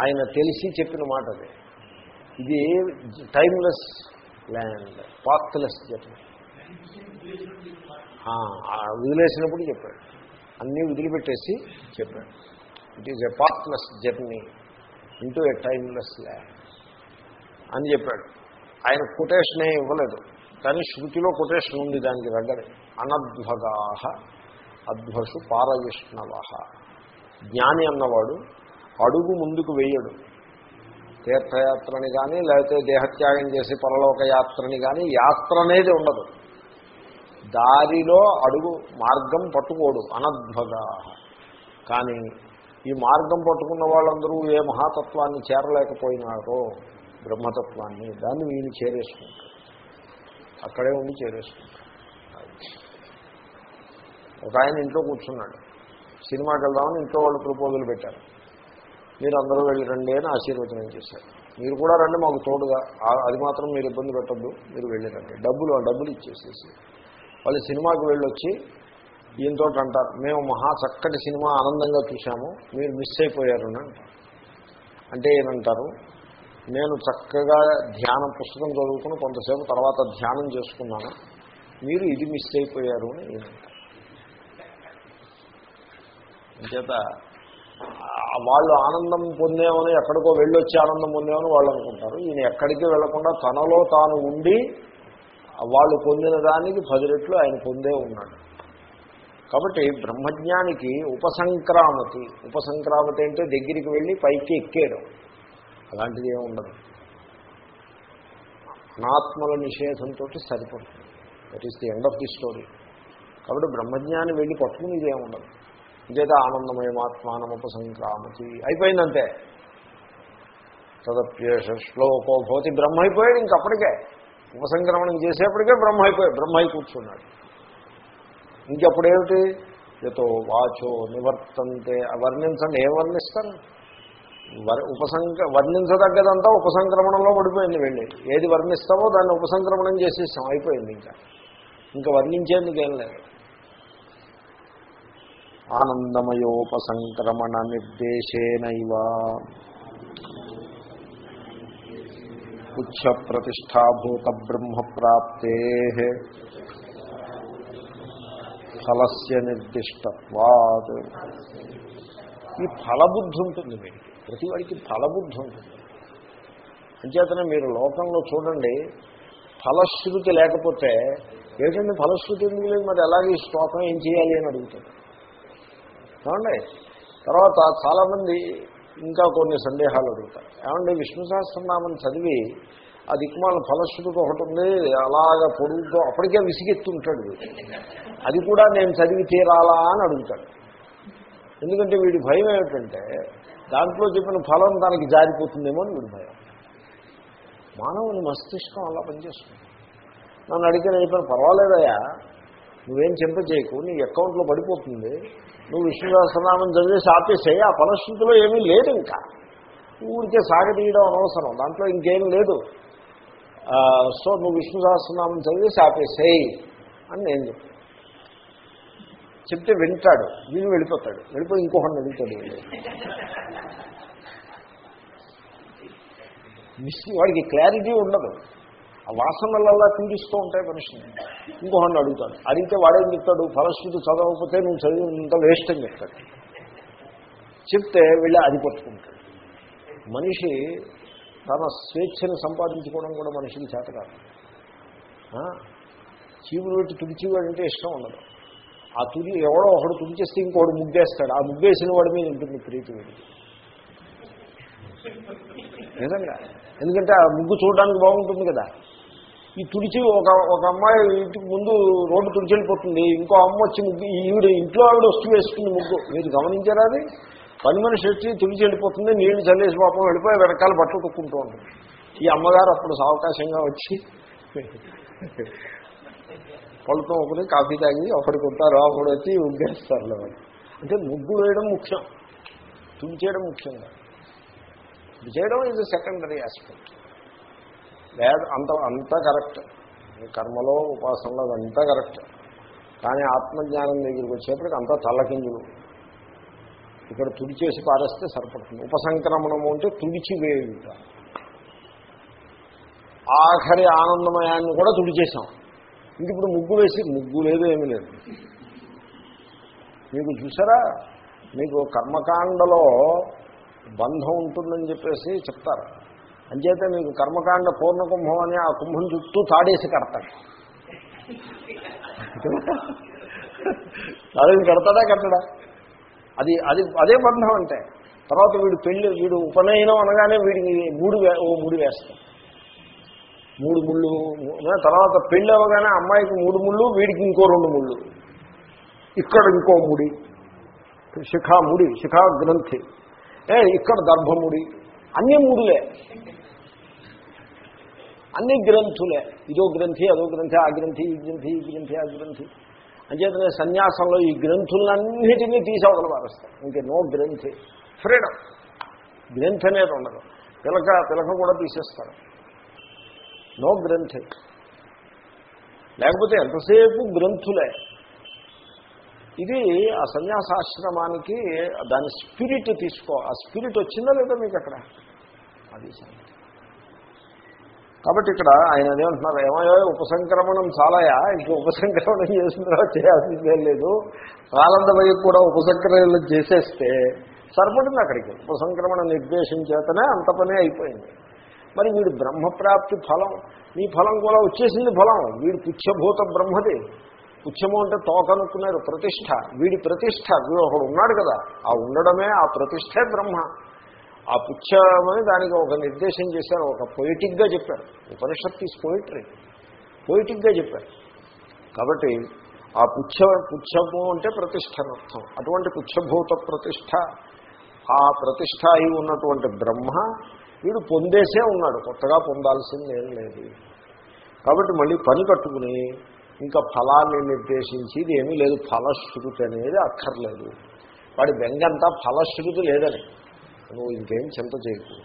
ఆయన తెలిసి చెప్పిన మాట అది. ఇది టైమ్లెస్ ల్యాండ్ పాత్లెస్ జర్నీ వదిలేసినప్పుడు చెప్పాడు. అన్నీ వదిలిపెట్టేసి చెప్పాడు. It is a pathless journey into a timeless land అని చెప్పాడు. ఆయన కొటేషనే ఇవ్వలేదు. కానీ శృతిలో కొటేషన్ ఉంది దానికి దగ్గర. అనధ్వగాహ అధ్వసు పారవిష్ణవ జ్ఞాని అన్నవాడు అడుగు ముందుకు వేయడు. తీర్థయాత్రని కానీ లేకపోతే దేహత్యాగం చేసి పరలోక యాత్రని కానీ యాత్ర అనేది ఉండదు. దారిలో అడుగు మార్గం పట్టుకోడు అనద్భగా కానీ ఈ మార్గం పట్టుకున్న వాళ్ళందరూ ఏ మహాతత్వాన్ని చేరలేకపోయినారో బ్రహ్మతత్వాన్ని దాన్ని వీళ్ళు చేరేసుకుంటారు. అక్కడే ఉండి చేరేసుకుంటారు. ఒక ఆయన ఇంట్లో కూర్చున్నాడు. సినిమాకి వెళ్దామని ఇంట్లో వాళ్ళు ప్రపోజల్ పెట్టారు. మీరు అందరూ వెళ్ళి రండి అని ఆశీర్వచనం చేశారు. మీరు కూడా రండి మాకు తోడుగా. అది మాత్రం మీరు ఇబ్బంది పెట్టద్దు. మీరు వెళ్ళి రండి. డబ్బులు ఆ డబ్బులు ఇచ్చేసేసి. వాళ్ళు సినిమాకి వెళ్ళొచ్చి దీంతో అంటారు మేము మహా చక్కటి సినిమా ఆనందంగా చూశాము. మీరు మిస్ అయిపోయారు అని అంటే ఏమంటారు? నేను చక్కగా ధ్యానం పుస్తకం చదువుకుని కొంతసేపు తర్వాత ధ్యానం చేసుకున్నాను. మీరు ఇది మిస్ అయిపోయారు అని ఈయన అంటారు అంచేత వాళ్ళు ఆనందం పొందేమని ఎక్కడికో వెళ్ళొచ్చి ఆనందం పొందామని వాళ్ళు అనుకుంటారు. ఈయన ఎక్కడికి వెళ్ళకుండా తనలో తాను ఉండి వాళ్ళు పొందిన దానికి పది రెట్లు ఆయన పొందే ఉన్నాడు. కాబట్టి బ్రహ్మజ్ఞానికి ఉపసంక్రామతి ఉపసంక్రామతి అంటే దగ్గరికి వెళ్ళి పైకి ఎక్కేయడం. అలాంటిది ఏమి ఉండదు. అనాత్మల నిషేధంతో సరిపడుతుంది. That is the end of the story కాబట్టి బ్రహ్మజ్ఞాని వెళ్ళి పట్టుకుని ఇదేముండదు ఉండదు ఇదేదో ఆనందమయమాత్మానం ఉపసంక్రామతి అయిపోయిందంతే. తదప్యేష శ్లోకో భవతి బ్రహ్మ అయిపోయాడు ఇంకప్పటికే. ఉపసంక్రమణం చేసేప్పటికే బ్రహ్మ అయిపోయాడు బ్రహ్మ అయి కూర్చున్నాడు. ఇంకప్పుడేమిటి? ఎతో వాచో నివర్తంతే. వర్ణించండి. ఏం వర్ణిస్తాను ఉపసంక వర్ణించదగ్గదంతా ఉపసంక్రమణంలో పడిపోయింది వెళ్ళి. ఏది వర్ణిస్తావో దాన్ని ఉపసంక్రమణం చేసేస్తాం అయిపోయింది ఇంకా. ఇంకా వర్ణించేందుకు ఏం లేదు. ఆనందమయోపసంక్రమణ నిర్దేశేనైవ ఉచ్చ ప్రతిష్టాభూత బ్రహ్మ ప్రాప్తే ఫలస్య నిర్దిష్టత్వాత్. ఈ ఫలబుద్ధి ఉంటుంది వీడికి. ప్రతి వాడికి ఫలబుద్ధి ఉంటుంది అంచేతనే మీరు లోకంలో చూడండి ఫలశ్రుతి లేకపోతే ఏంటంటే ఫలశ్రుతి ఎందుకు లేదు? మరి అలాగే ఈ శ్లోకం ఏం చేయాలి అని అడుగుతాడు ఏమండి? తర్వాత చాలామంది ఇంకా కొన్ని సందేహాలు అడుగుతారు. ఏమండి విష్ణు సహస్రనామం చదివి ఆ దిక్మాల ఫలశ్రుతి ఒకటి ఉంది అలాగా పొడుగుతో అప్పటికే విసిగెత్తుంటాడు అది కూడా నేను చదివి తీరాలా అని అడుగుతాడు. ఎందుకంటే వీడి భయం ఏమిటంటే దాంట్లో చెప్పిన ఫలం దానికి జారిపోతుందేమో అని వీడి భయం. మానవుని మస్తిష్కం అలా పనిచేస్తుంది. నన్ను అడిగిన చెప్పిన పర్వాలేదయ్యా? పర్వాలేదయా నువ్వేం చింత చేయకు నీ అకౌంట్లో పడిపోతుంది. నువ్వు విష్ణు సహస్రనామం చదివేసి ఆపేసేయి ఆ ఫలశ్రుతిలో ఏమీ లేదు ఇంకా. ఊరికే సాగదీయడం అనవసరం దాంట్లో ఇంకేం లేదు. సో నువ్వు విష్ణు సహస్రనామం చదివేసి ఆపేసేయి అని నేను చెప్తాను. చెప్తే వింటాడు వీళ్ళు వెళ్ళిపోతాడు. వెళ్ళిపోయి ఇంకొకటి వెళ్తాడు మిస్ వాడికి క్లారిటీ ఉండదు. ఆ వాసనలల్లా పీడిస్తూ ఉంటాయి మనిషిని ఇంకొకరిని అడుగుతాడు అడిగితే వాడేం చెప్తాడు? ఫలశ్రుతి చదవకపోతే నువ్వు చదివినంత వేస్ట్ అని చెప్తాడు. చెప్తే వెళ్ళి అది పట్టుకుంటాడు మనిషి తన స్వేచ్ఛను సంపాదించుకోవడం కూడా మనిషికి చేత కాదు. చీపులు పెట్టి తుడిచేవాడంటే ఇష్టం ఉండదు. ఆ తుడి ఎవడో ఒకడు తుడిచేస్తే ఇంకోడు ముగ్గేస్తాడు. ఆ ముగ్గేసిన వాడి మీద ఉంటుంది ప్రీతి వీడికి నిజంగా. ఎందుకంటే ఆ ముగ్గు చూడడానికి బాగుంటుంది కదా. ఈ తుడిచి ఒక ఒక అమ్మాయి ఇంటికి ముందు రోడ్డు తుడిచి వెళ్ళిపోతుంది ఇంకో అమ్మ వచ్చి ముగ్గు ఈవిడ ఇంట్లో ఆవిడ వస్తువు వేసుకుంది ముగ్గు. మీరు గమనించారా అది? పని మనిషి వచ్చి తుడిచి వెళ్ళిపోతుంది నీళ్ళు చల్లేసి పాపం వెళ్ళిపోయి వెనకాల బట్టలు తొక్కుంటూ ఉంటుంది ఈ అమ్మగారు అప్పుడు సావకాశంగా వచ్చి పళ్ళతో ఒకటి కాఫీ తాగి ఒకటి కొంటారు అప్పుడు వచ్చి ముగ్గేస్తారు అంటే ముగ్గు వేయడం ముఖ్యం. తుడి చేయడం ముఖ్యంగా. కాదు తుడి చేయడం ఇది సెకండరీ ఆస్పెక్ట్ లేదు అంత అంతా కరెక్ట్. కర్మలో ఉపాసనలో అదంతా కరెక్ట్. కానీ ఆత్మజ్ఞానం దగ్గరికి వచ్చేప్పటికి అంతా తల్లకింజులు ఇక్కడ తుడిచేసి పారేస్తే సరిపడుతుంది. ఉపసంక్రమణము అంటే తుడిచివేయుట. ఆఖరి ఆనందమయాన్ని కూడా తుడిచేసాం ఇంక ఇప్పుడు ముగ్గు వేసి ముగ్గు లేదు ఏమీ లేదు. మీకు చూసారా? మీకు కర్మకాండలో బంధం ఉంటుందని చెప్పేసి చెప్తారు. అంచేతే మీకు కర్మకాండ పూర్ణ కుంభం అని ఆ కుంభం చుట్టూ తాడేసి కడతాడు. తాడేసి కడతాడా కట్టడా? అది అది అదే బంధం అంటే. తర్వాత వీడు పెళ్ళి వీడు ఉపనయనం అనగానే వీడికి మూడు ఓ మూడు వేస్తాం మూడు ముళ్ళు తర్వాత పెళ్ళి అవ్వగానే అమ్మాయికి మూడు ముళ్ళు వీడికి ఇంకో రెండు ముళ్ళు. ఇక్కడ ఇంకో ముడి శిఖా ముడి శిఖా గ్రంథి ఏ ఇక్కడ దర్భముడి. అన్ని మూడులే. అన్ని గ్రంథులే. ఇదో గ్రంథి అదో గ్రంథి ఆ గ్రంథి ఈ గ్రంథి ఈ గ్రంథి ఆ గ్రంథి. అంచేతనే సన్యాసంలో ఈ గ్రంథులన్నిటినీ తీసేవదలు పారేస్తారు. ఇంకే నో గ్రంథి. ఫ్రీడమ్ గ్రంథి అనేది ఉండదు. పిలక పిలక కూడా తీసేస్తారు. నో గ్రంథి. లేకపోతే ఎంతసేపు గ్రంథులే? ఇది ఆ సన్యాసాశ్రమానికి దాని స్పిరిట్ తీసుకో ఆ స్పిరిట్ వచ్చిందా లేదా మీకు అక్కడ? అది కాబట్టి ఇక్కడ ఆయన అదేమంటున్నారు ఏమయో ఉపసంక్రమణం చాలాయా? ఇంక ఉపసంక్రమణం చేసిన తర్వాత చేయాల్సిందే లేదు. ఆనందమయ్య కూడా ఉపసంక్రమణం చేసేస్తే సరిపడింది అక్కడికి. ఉపసంక్రమణ నిర్దేశం చేతనే అంత పనే అయిపోయింది. మరి వీడు బ్రహ్మప్రాప్తి ఫలం మీ ఫలం కూడా వచ్చేసింది ఫలం. వీడు పుచ్చభూత బ్రహ్మది. పుచ్చము అంటే తోకనుకున్నారు ప్రతిష్ట. వీడి ప్రతిష్ట వీడు ఒకడు ఉన్నాడు కదా ఆ ఉండడమే ఆ ప్రతిష్టే బ్రహ్మ. ఆ పుచ్చమని దానికి ఒక నిర్దేశం చేశారు ఒక పొయిటిక్గా చెప్పారు. ఉపనిషత్ ఈజ్ పొయిటరీ పొయిటిక్గా చెప్పారు. కాబట్టి ఆ పుచ్చ పుచ్చము అంటే ప్రతిష్ట అర్థం అటువంటి పుచ్చభూత ప్రతిష్ట ఆ ప్రతిష్ట అయి ఉన్నటువంటి బ్రహ్మ వీడు పొందేసే ఉన్నాడు. కొత్తగా పొందాల్సింది ఏం లేదు. కాబట్టి మళ్ళీ పని కట్టుకుని ఇంకా ఫలాన్ని నిర్దేశించి ఇది ఏమీ లేదు ఫలశ్రుతి అనేది అక్కర్లేదు. వాడి బెంగంతా ఫలశ్రుతి లేదని. నువ్వు ఇంకేం చింత చేయకు.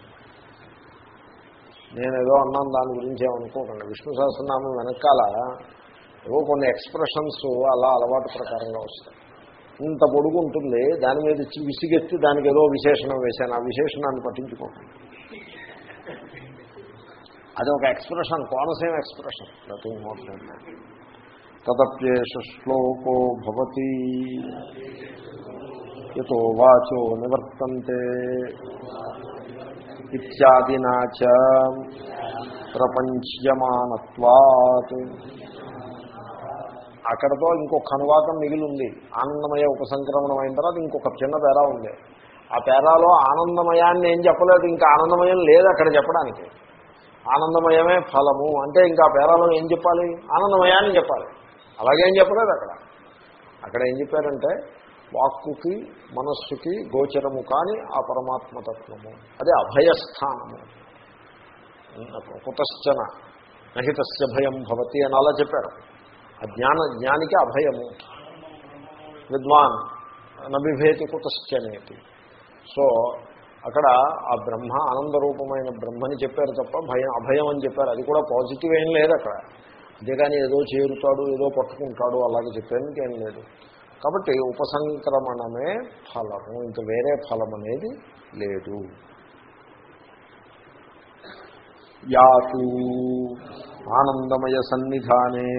ఏదో అన్నాను దాని గురించి ఏమనుకోకండి. విష్ణు సహస్రనామం వెనకాల ఏవో కొన్ని ఎక్స్ప్రెషన్స్ అలా అలవాటు ప్రకారంగా వస్తాయి. ఇంత పొడుగు ఉంటుంది దాని మీద ఇచ్చి విసిగెత్తి దానికి ఏదో విశేషణం వేశాను. ఆ విశేషణాన్ని పట్టించుకోండి అది ఒక expression Konaseema expression. Nothing more తదప్యేష శ్లోకో భవతి. యతో వాచో నివర్తంతే. ఇత్యాదినా చ ప్రపంచ్యమానత్వాత్. అక్కడతో ఇంకొక అనువాదం మిగిలి ఉంది ఆనందమయ ఉపసంక్రమణం అయిన తర్వాత ఇంకొక చిన్న పేరా ఉంది. ఆ పేరాలో ఆనందమయాన్ని ఏం చెప్పలేదు ఇంకా ఆనందమయం లేదు అక్కడ చెప్పడానికి. ఆనందమయమే ఫలము. అంటే ఇంకా పేరాలో ఏం చెప్పాలి? ఆనందమయాన్ని చెప్పాలి. అలాగేం చెప్పలేదు అక్కడ. అక్కడ ఏం చెప్పారంటే వాక్కుకి మనస్సుకి గోచరము కాని ఆ పరమాత్మతత్వము అదే అభయస్థానము. కుతశ్చన నహితస్య భయం భవతి అని అలా చెప్పారు. ఆ జ్ఞాన జ్ఞానికి అభయము. విద్వాన్ నభిభేతి కుతశ్చనేతి. సో అక్కడ ఆ బ్రహ్మ ఆనందరూపమైన బ్రహ్మని చెప్పారు తప్ప భయం అభయం అని చెప్పారు. అది కూడా పాజిటివ్ ఏం లేదు అక్కడ. అంతేగాని ఏదో చేరుతాడు ఏదో పట్టుకుంటాడు అలాగే చెప్పేందుకు ఏం లేదు. కాబట్టి ఉపసంక్రమణమే ఫలము ఇంకా వేరే ఫలం అనేది లేదు. యాతు ఆనందమయ సన్నిధానే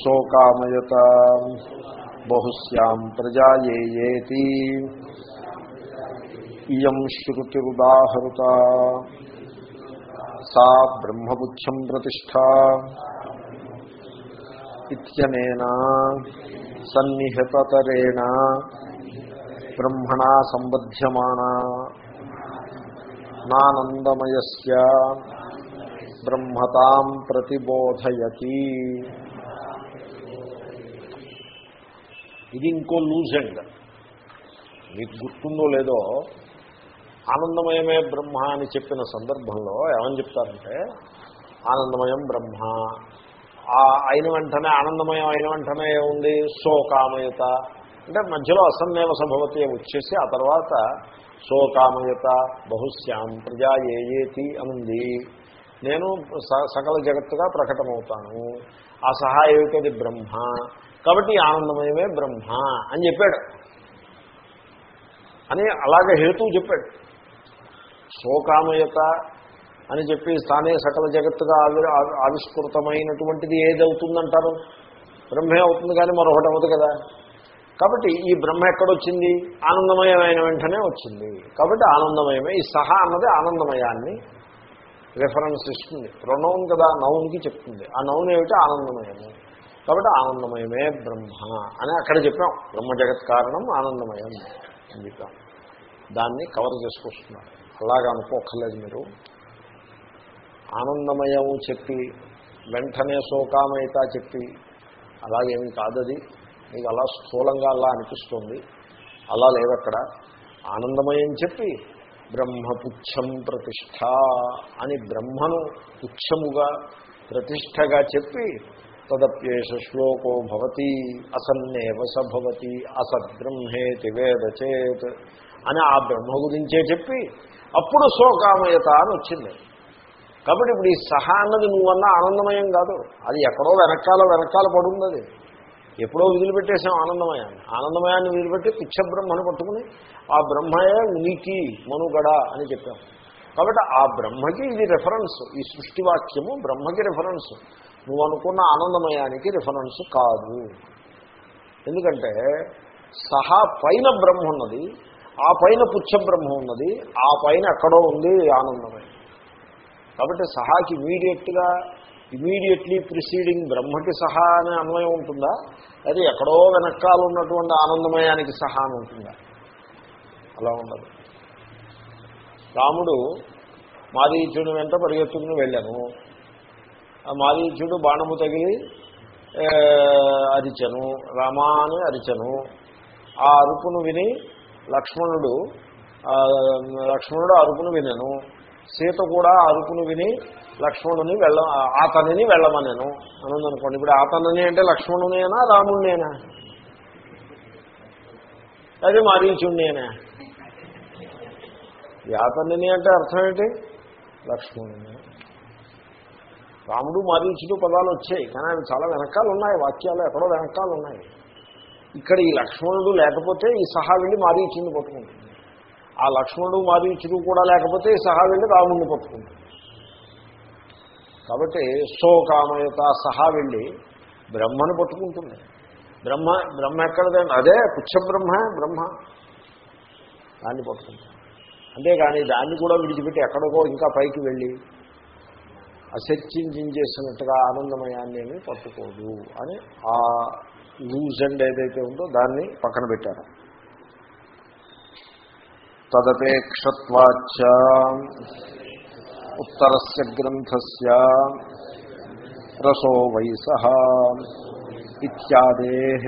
శోకామయత బహుశ్యాం ప్రజాయేతి ఇయం శృతిరుదాహృత. సా బ్రహ్మబుచ్చం ప్రతిష్టా ఇత్యనేన సన్నిహతరేణ బ్రహ్మణా సంబధ్యమానా నానందమయస్య బ్రహ్మతాం ప్రతిబోధయతి ఇది ఇంకో లూజ్ అండ్ మీకు గుర్తుందో లేదో ఆనందమయమే బ్రహ్మ అని చెప్పిన సందర్భంలో ఏమని చెప్తారంటే ఆనందమయం బ్రహ్మ. ఆ అయిన వెంటనే ఆనందమయం అయిన వెంటనే ఏముంది? శోకామయత. అంటే మధ్యలో అసన్నేవ సంభవతి వచ్చేసి ఆ తర్వాత శోకామయత బహుశ్యాం ప్రజా ఏయేతి అనుంది. నేను స- సకల జగత్తుగా ప్రకటమవుతాను. ఆ సహాయకుడి బ్రహ్మ? కాబట్టి ఆనందమయమే బ్రహ్మ అని చెప్పాడు. అని అలాగే హేతువు చెప్పాడు. శోకామయత అని చెప్పి తానే సకల జగత్తుగా ఆవి ఆవిష్కృతమైనటువంటిది ఏది అవుతుందంటారు బ్రహ్మే అవుతుంది కానీ మరొకటి అవ్వదు కదా. కాబట్టి ఈ బ్రహ్మ ఎక్కడొచ్చింది? ఆనందమయమైన వెంటనే వచ్చింది. కాబట్టి ఆనందమయమే. ఈ సహా అన్నది ఆనందమయాన్ని రిఫరెన్స్ ఇస్తుంది. ప్రొనౌన్ కదా నౌన్కి చెప్తుంది. ఆ నౌన్ ఏమిటి? ఆనందమయమే. కాబట్టి ఆనందమయమే బ్రహ్మ అని అక్కడ చెప్పాం. బ్రహ్మ జగత్ కారణం ఆనందమయం అని చెప్పాం. దాన్ని కవర్ చేసుకొస్తున్నారు అలాగ అనుకోక్కర్లేదు మీరు. ఆనందమయం చెప్పి వెంటనే శోకామయత చెప్పి అలాగేమీ కాదది. మీకు అలా స్థూలంగా అలా అనిపిస్తుంది. అలా లేదక్కడ. ఆనందమయం చెప్పి బ్రహ్మపుచ్చం ప్రతిష్ట అని బ్రహ్మను పుచ్చముగా ప్రతిష్టగా చెప్పి తదప్యేష శ్లోకో భవతి అసన్నేవ స భవతి అసద్బ్రహ్మేతి వేద చేత్ అని ఆ బ్రహ్మ గురించే చెప్పి అప్పుడు శోకామయత అని వచ్చింది. కాబట్టి ఇప్పుడు ఈ సహా అన్నది నువ్వన్నా ఆనందమయం కాదు. అది ఎక్కడో వెనకాల వెనకాల పడుంది అది ఎప్పుడో వదిలిపెట్టేసాం ఆనందమయాన్ని. ఆనందమయాన్ని వదిలిపెట్టి పిచ్చ బ్రహ్మను పట్టుకుని ఆ బ్రహ్మయే ఉనికి మనుగడ అని చెప్పాం. కాబట్టి ఆ బ్రహ్మకి ఇది రెఫరెన్స్ ఈ సృష్టి వాక్యము బ్రహ్మకి రెఫరెన్స్ నువ్వు అనుకున్న ఆనందమయానికి రిఫరెన్స్ కాదు. ఎందుకంటే సహా పైన బ్రహ్మ ఉన్నది ఆ పైన పుచ్చబ్రహ్మ ఉన్నది ఆ పైన ఎక్కడో ఉంది ఆనందమే. కాబట్టి సహాకి ఇమీడియట్గా ఇమీడియట్లీ ప్రిసీడింగ్ బ్రహ్మకి సహా అనే అన్వయం ఉంటుందా? అది ఎక్కడో వెనకాల ఉన్నటువంటి ఆనందమయానికి సహా అని ఉంటుందా? అలా ఉండదు. రాముడు మారీచుని వెంట పరిగెత్తుకుని వెళ్ళాను. ఆ మారీచుడు బాణము తగిలి అరిచను రామా అని అరిచను. ఆ అరుపును విని లక్ష్మణుడు లక్ష్మణుడు అరుపును వినను. సీత కూడా అరుపును విని లక్ష్మణుని వెళ్ళ ఆతనిని వెళ్ళమనేను. అని అనుకోండి ఇప్పుడు ఆతనని అంటే లక్ష్మణునేనా రాముణ్ణేనా? అది మారీచుణ్ణేనా? యాతనిని అంటే అర్థం ఏంటి? లక్ష్మణుని. రాముడు మారీచుడు పదాలు వచ్చాయి కానీ అవి చాలా వెనకాలు ఉన్నాయి వాక్యాలు ఎక్కడో వెనకాలు ఉన్నాయి ఇక్కడ ఈ లక్ష్మణుడు లేకపోతే ఈ సహా వెళ్ళి మారీచుని పట్టుకుంటుంది. ఆ లక్ష్మణుడు మారీచుడు కూడా లేకపోతే ఈ సహా వెళ్ళి రాముడిని పట్టుకుంటుంది. కాబట్టి శోకామయత సహా వెళ్ళి బ్రహ్మను పట్టుకుంటుంది. బ్రహ్మ బ్రహ్మ ఎక్కడదండి అదే పుచ్చబ్రహ్మ బ్రహ్మ. దాన్ని పట్టుకుంటుంది. అంతేగాని దాన్ని కూడా విడిచిపెట్టి ఎక్కడికో ఇంకా పైకి వెళ్ళి అసత్యం చేసినట్టుగా ఆనందమయాన్ని పట్టుకోదు అని ఆ లూజ్ అండ్ ఏదైతే ఉందో దాన్ని పక్కన పెట్టారు. తదపేక్షత్వాచ ఉత్తరస్య గ్రంథస్య. రసో వయస ఇత్యాదే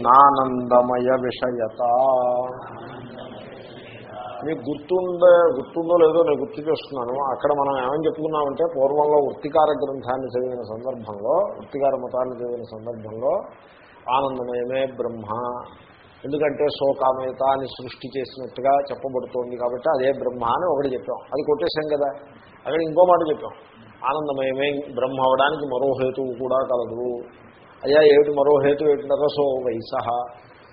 నానందమయ విషయత. మీకు గుర్తుండే గుర్తుందో లేదో నేను గుర్తు చేస్తున్నాను. అక్కడ మనం ఏమని చెప్పుకున్నామంటే పూర్వంలో వృత్తికార గ్రంథాన్ని చదివిన సందర్భంలో వృత్తికార మతాన్ని చదివిన సందర్భంలో ఆనందమయమే బ్రహ్మ. ఎందుకంటే శోకామయత అని సృష్టి చేసినట్టుగా చెప్పబడుతోంది కాబట్టి అదే బ్రహ్మ అని ఒకటి చెప్పాం. అది కొట్టేశాం కదా. అక్కడ ఇంకో మాట చెప్పాం. ఆనందమయమే బ్రహ్మ అవడానికి మరో హేతువు కూడా కలదు. అయ్యా ఏమిటి మరో హేతు? ఏమిటి? రసో వైస.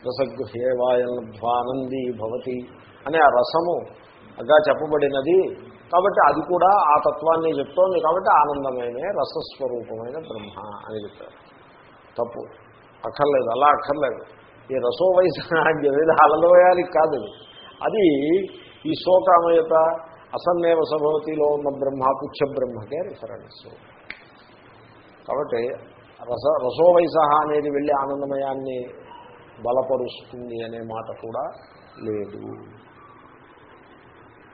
రసగృహేవాయనధ్వానంది భవతి. అనే ఆ రసము అగా చెప్పబడినది. కాబట్టి అది కూడా ఆ తత్వాన్ని చెప్తోంది. కాబట్టి ఆనందమైన రసస్వరూపమైన బ్రహ్మ అని చెప్పారు. తప్పు. అక్కర్లేదు. అలా అక్కర్లేదు. ఈ రసో వయసు అనేది కాదు అది. అది ఈ శోకామయత అసన్నేవ సభవతిలో ఉన్న బ్రహ్మ పుచ్చ బ్రహ్మకే రిఫరెన్స్ కాబట్టి రస రసో వయస అనేది వెళ్ళి ఆనందమయాన్ని బలపరుస్తుంది అనే మాట కూడా లేదు.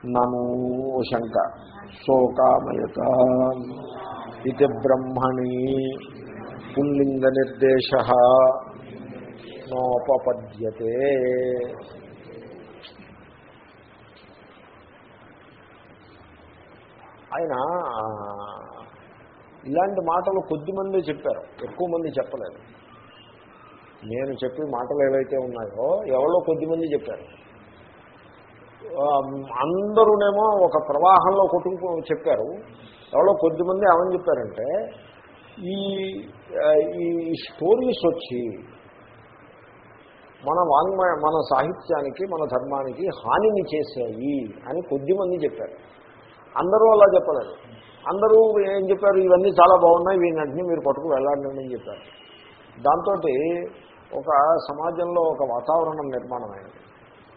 నమో శంక. శోకామయత. ఇది బ్రహ్మణి పుల్లింగ నిర్దేశ. నోపపద్యతే. ఆయన ఇలాంటి మాటలు కొద్దిమంది చెప్పారు. ఎక్కువ మంది చెప్పలేదు. నేను చెప్పే మాటలు ఏవైతే ఉన్నాయో ఎవరో కొద్దిమంది చెప్పారు. అందరూనేమో ఒక ప్రవాహంలో కొట్టుకు చెప్పారు. ఎవరో కొద్దిమంది ఏమని చెప్పారంటే ఈ ఈ స్టోరీస్ వచ్చి మన వాంగ్మయ మన సాహిత్యానికి మన ధర్మానికి హానిని చేశాయి అని కొద్దిమంది చెప్పారు. అందరూ అలా చెప్పలేదు. అందరూ ఏం చెప్పారు? ఇవన్నీ చాలా బాగున్నాయి వీటిని మీరు పట్టుకు వెళ్ళండి అని చెప్పారు. దాంతో ఒక సమాజంలో ఒక వాతావరణం నిర్మాణం అయింది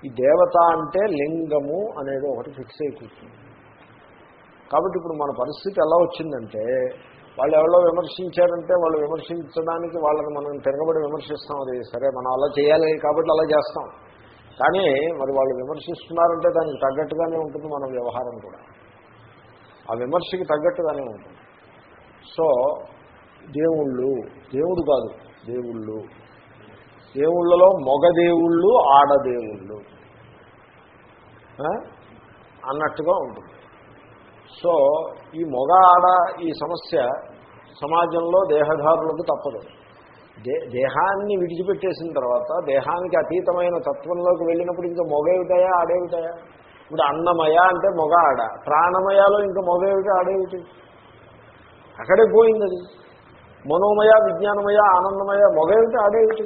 ఈ దేవత అంటే లింగము అనేది ఒకటి ఫిక్స్ అయి కూర్చుంది. కాబట్టి ఇప్పుడు మన పరిస్థితి ఎలా వచ్చిందంటే వాళ్ళు ఎవరో విమర్శించారంటే వాళ్ళు విమర్శించడానికి వాళ్ళని మనం తిరగబడి విమర్శిస్తాం. అది సరే మనం అలా చేయాలి కాబట్టి అలా చేస్తాం. కానీ మరి వాళ్ళు విమర్శిస్తున్నారంటే దానికి తగ్గట్టుగానే ఉంటుంది మన వ్యవహారం కూడా. ఆ విమర్శకి తగ్గట్టుగానే ఉంటుంది. సో దేవుళ్ళు దేవుడు కాదు దేవుళ్ళు. దేవుళ్ళలో మగ దేవుళ్ళు ఆడదేవుళ్ళు అన్నట్టుగా ఉంటుంది. సో ఈ మొగ ఆడ ఈ సమస్య సమాజంలో దేహదారులకు తప్పదు. దే దేహాన్ని విడిచిపెట్టేసిన తర్వాత దేహానికి అతీతమైన తత్వంలోకి వెళ్ళినప్పుడు ఇంకా మొగేవిటాయా ఆడేవిటాయా? ఇప్పుడు అన్నమయ అంటే మొగ ఆడ ప్రాణమయాలో ఇంకా మొగేవిటి ఆడేవిటి? అక్కడే పోయింది అది. మనోమయ విజ్ఞానమయ ఆనందమయ మొగేవిటి ఆడేవిటి?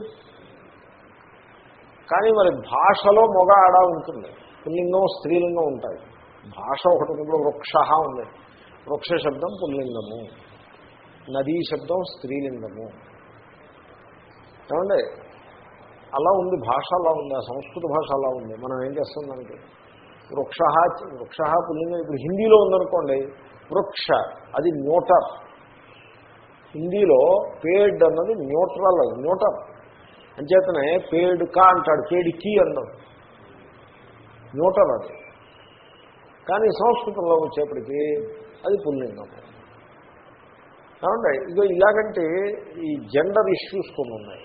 కానీ మరి భాషలో మొగ ఆడ ఉంటుంది. పుల్లింగం స్త్రీలింగం ఉంటాయి. భాష ఒకటి ఇప్పుడు వృక్ష ఉంది వృక్ష శబ్దం పుల్లింగము. నదీ శబ్దం స్త్రీలింగము. ఏమండి అలా ఉంది భాష అలా ఉంది ఆ సంస్కృత భాష అలా ఉంది. మనం ఏం చేస్తాం దానికి? వృక్ష వృక్ష పుల్లింగం ఇప్పుడు హిందీలో ఉందనుకోండి వృక్ష అది న్యూటర్. హిందీలో పేడ్ అన్నది న్యూట్రల్ అది న్యూటర్. అంచేతనే పేడ్ కా అంటాడు పేడ్ కీ అన్నాడు న్యూటర్ అది కానీ సంస్కృతంలో వచ్చేప్పటికి అది పుల్లింగం కాబట్టి ఇగో ఇలాగంటే ఈ జెండర్ ఇష్యూస్ కొన్ని ఉన్నాయి.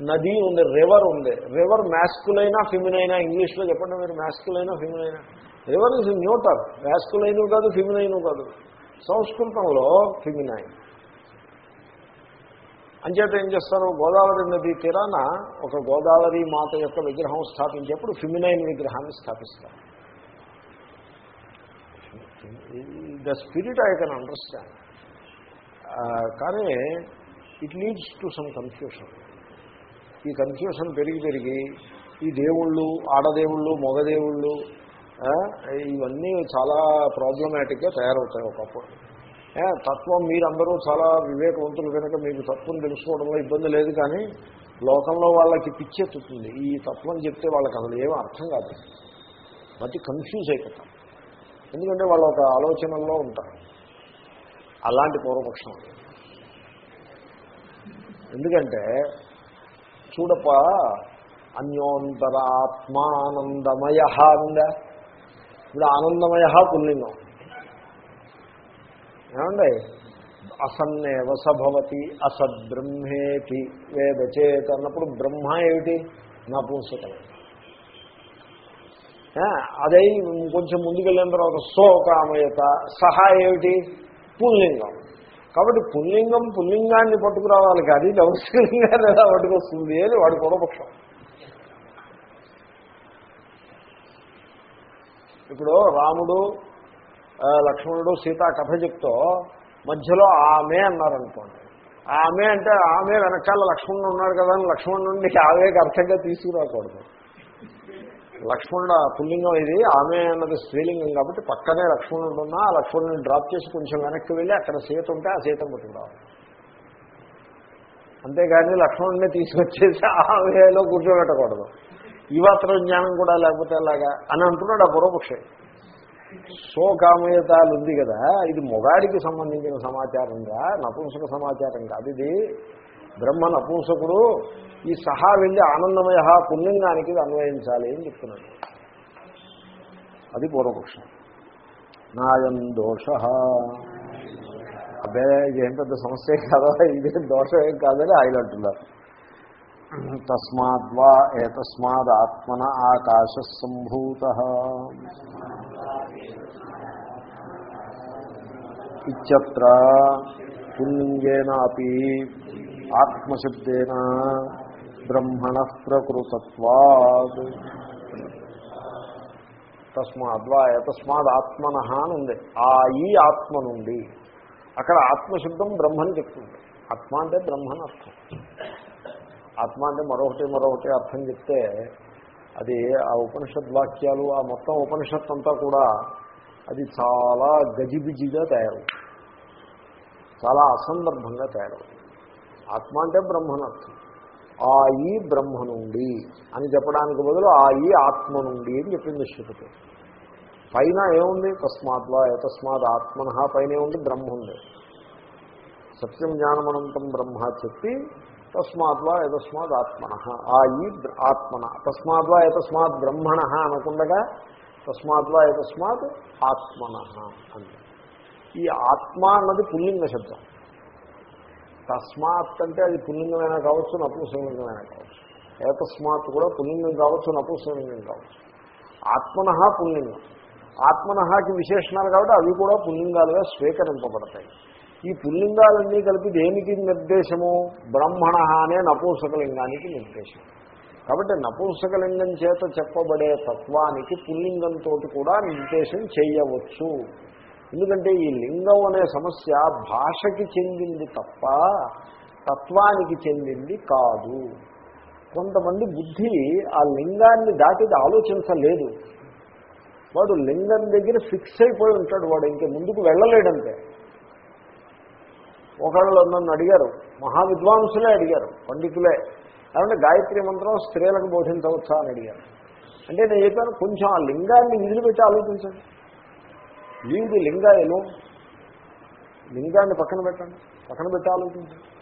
నది ఉంది రివర్ ఉంది. రివర్ మ్యాస్కులైనా ఫిమినైనా ఇంగ్లీష్లో చెప్పండి మీరు మ్యాస్కులైనా ఫిమినైనా రివర్ ఇస్ న్యూటర్ మ్యాస్కులైన కాదు ఫిమినైన్ కాదు. సంస్కృతంలో ఫిమినైన్ అంచేత ఏం చేస్తారు గోదావరి నది తీరాన ఒక గోదావరి మాత యొక్క విగ్రహం స్థాపించేప్పుడు ఫిమినైన్ విగ్రహాన్ని స్థాపిస్తారు. The spirit I can understand కానీ it leads to some confusion ఈ కన్ఫ్యూషన్ పెరిగి పెరిగి ఈ దేవుళ్ళు ఆడదేవుళ్ళు మగదేవుళ్ళు ఇవన్నీ చాలా ప్రాబ్లమాటిక్గా తయారవుతాయి ఒకప్పుడు. తత్వం మీరందరూ చాలా వివేకవంతులు కనుక మీకు తత్వం తెలుసుకోవడంలో ఇబ్బంది లేదు కానీ లోకంలో వాళ్ళకి పిచ్చెత్తుతుంది ఈ తత్వం చెప్తే వాళ్ళకి అసలు ఏమీ అర్థం కాదు. మతి కన్ఫ్యూజ్ అయిపోతాం. ఎందుకంటే వాళ్ళు ఒక ఆలోచనల్లో ఉంటారు. అలాంటి పూర్వపక్షం ఎందుకంటే చూడప్ప అన్యోంతరాత్మానందమయ ఉందా ఇప్పుడు ఆనందమయ పుల్లింగం. ఏమండి? అసన్నేవ సభవతి అసద్బ్రహ్మేతి వేదచేత అన్నప్పుడు బ్రహ్మ ఏమిటి? నపుంసకమే ఆ, అదే కొంచెం ముందుకెళ్ళిన తర్వాత సోకామయత సహా ఏమిటి? పుల్లింగం. కాబట్టి పుల్లింగం పుల్లింగాన్ని పట్టుకురావాలి కానీ నవస్కలింగాన్ని ఎలా పట్టుకొస్తుంది అని వాడి పూర్వపక్షం. ఇప్పుడు రాముడు లక్ష్మణుడు సీత కథ చెప్తూ మధ్యలో ఆమె అన్నారనుకోండి. ఆమె అంటే ఆమె వెనకాల లక్ష్మణుడు ఉన్నాడు కదా అని లక్ష్మణుడు నుండి ఆమెకి అర్థంగా తీసుకురాకూడదు. లక్ష్మణుడు ఆ పుల్లింగం ఇది ఆమె అన్నది స్త్రీలింగం కాబట్టి పక్కనే లక్ష్మణుడు ఉన్నా ఆ లక్ష్మణుని డ్రాప్ చేసి కొంచెం వెనక్కి వెళ్ళి అక్కడ సీత ఉంటే ఆ సీత పట్టుకురావాలి అంతేగాని లక్ష్మణుడిని తీసుకొచ్చేసి ఆమెలో కూర్చోబెట్టకూడదు. ఈ మాత్రం జ్ఞానం కూడా లేకపోతే అలాగా అని అంటున్నాడు ఆ పూర్వపక్షి. సోకామయతాలు ఉంది కదా ఇది మొగాడికి సంబంధించిన సమాచారంగా నపుంసక సమాచారం కాదు ఇది. బ్రహ్మ నపుంసకుడు ఈ సహా వెళ్ళి ఆనందమయ పుణ్యంగానికి ఇది అన్వయించాలి అని చెప్తున్నాడు. అది పూర్వపక్షం. నాయం దోష. అబ్బే ఇదేం పెద్ద సమస్య కాదా? ఇదేం దోషమేం ఏం కాదని ఆయన అంటున్నారు. తస్మాద్వా ఏతస్మాద్ ఆత్మన ఆకాశ సంభూత ఇత్ర పుల్లింగేనాపి ఆత్మశబ్దేన బ్రహ్మణ ప్రకృతత్వాద్ తస్మాద్వా తస్మాద్ ఆత్మన అని ఉంది. ఆ ఈ ఆత్మ నుండి అక్కడ ఆత్మశబ్దం బ్రహ్మని చెప్తుంది ఆత్మ అంటే బ్రహ్మని అర్థం ఆత్మ అంటే మరొకటి మరొకటి అర్థం చెప్తే అది ఆ ఉపనిషత్ వాక్యాలు ఆ మొత్తం ఉపనిషత్ అంతా కూడా అది చాలా గజిబిజిగా తయారవుతుంది. చాలా అసందర్భంగా తయారవుతుంది. ఆత్మ అంటే బ్రహ్మనర్థం. ఆ ఈ బ్రహ్మ నుండి అని చెప్పడానికి బదులు ఆ ఈ ఆత్మ నుండి అని చెప్పింది శృతి పైన ఏముంది? తస్మాత్వా ఏతస్మాత్ ఆత్మన పైన ఏముంది? బ్రహ్మ ఉంది. సత్యం జ్ఞానమనంతం బ్రహ్మ చెప్పి తస్మాద్వా యతస్మాత్ ఆత్మన. ఆ ఈ ఆత్మన. తస్మాత్వా యతస్మాత్ బ్రహ్మణ అనకుండగా తస్మాద్వా యతస్మాత్ ఆత్మన అంటే ఈ ఆత్మ అన్నది పుల్లింగ శబ్దం. తస్మాత్ అంటే అది పుల్లింగమైనా కావచ్చు నపుంసలింగమైనా కావచ్చు. ఏతస్మాత్ కూడా పుల్లింగం కావచ్చు నపుంసలింగం కావచ్చు. ఆత్మన పుల్లింగం. ఆత్మనహాకి విశేషణాలు కాబట్టి అవి కూడా పుల్లింగాలుగా స్వీకరింపబడతాయి. ఈ పుల్లింగాలన్నీ కలిపి దేనికి నిర్దేశము? బ్రహ్మణ అనే నపూంసకలింగానికి నిర్దేశం. కాబట్టి నపూంసకలింగం చేత చెప్పబడే తత్వానికి పుల్లింగంతో కూడా నిర్దేశం చేయవచ్చు. ఎందుకంటే ఈ లింగం అనే సమస్య భాషకి చెందింది తప్ప తత్వానికి చెందింది కాదు. కొంతమంది బుద్ధి ఆ లింగాన్ని దాటిది ఆలోచించలేదు. వాడు లింగం దగ్గర ఫిక్స్ అయిపోయి ఉంటాడు. వాడు ఇంకే ముందుకు వెళ్ళలేడంతే ఒకళ్ళు నన్ను అడిగారు. మహావిద్వాంసులే అడిగారు పండితులే. కాబట్టి గాయత్రి మంత్రం స్త్రీలకు బోధించవచ్చా అని అడిగారు. అంటే నేను చెప్పాను కొంచెం ఆ లింగాన్ని విదిలిపెట్టి ఆలోచించండి. వీడి లింగాయలు? లింగాన్ని పక్కన పెట్టండి పక్కన పెట్టి ఆలోచించండి.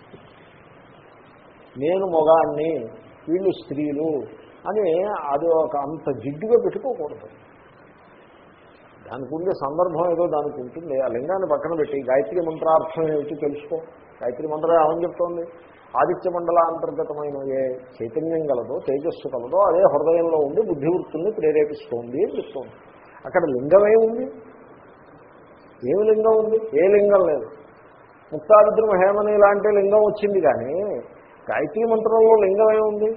నేను మొగాన్ని వీళ్ళు స్త్రీలు అని అది ఒక అంత జిడ్డుగా పెట్టుకోకూడదు. దానికి ఉండే సందర్భం ఏదో దానికి ఉంటుంది. ఆ లింగాన్ని పక్కన పెట్టి గాయత్రి మంత్రార్థం ఏమిటి తెలుసుకో? గాయత్రి మంత్రం ఏమని చెప్తోంది? ఆదిత్య మండల అంతర్గతమైన ఏ చైతన్యం కలదో తేజస్సు కలదో అదే హృదయంలో ఉండి బుద్ధివృత్తుల్ని ప్రేరేపిస్తోంది అని చెప్తోంది. అక్కడ లింగం ఏముంది ఏమి లింగం ఉంది? ఏ లింగం లేదు. ముక్తాదిద్రం హేమని లాంటి లింగం వచ్చింది కానీ గాయత్రి మంత్రంలో లింగం ఏముంది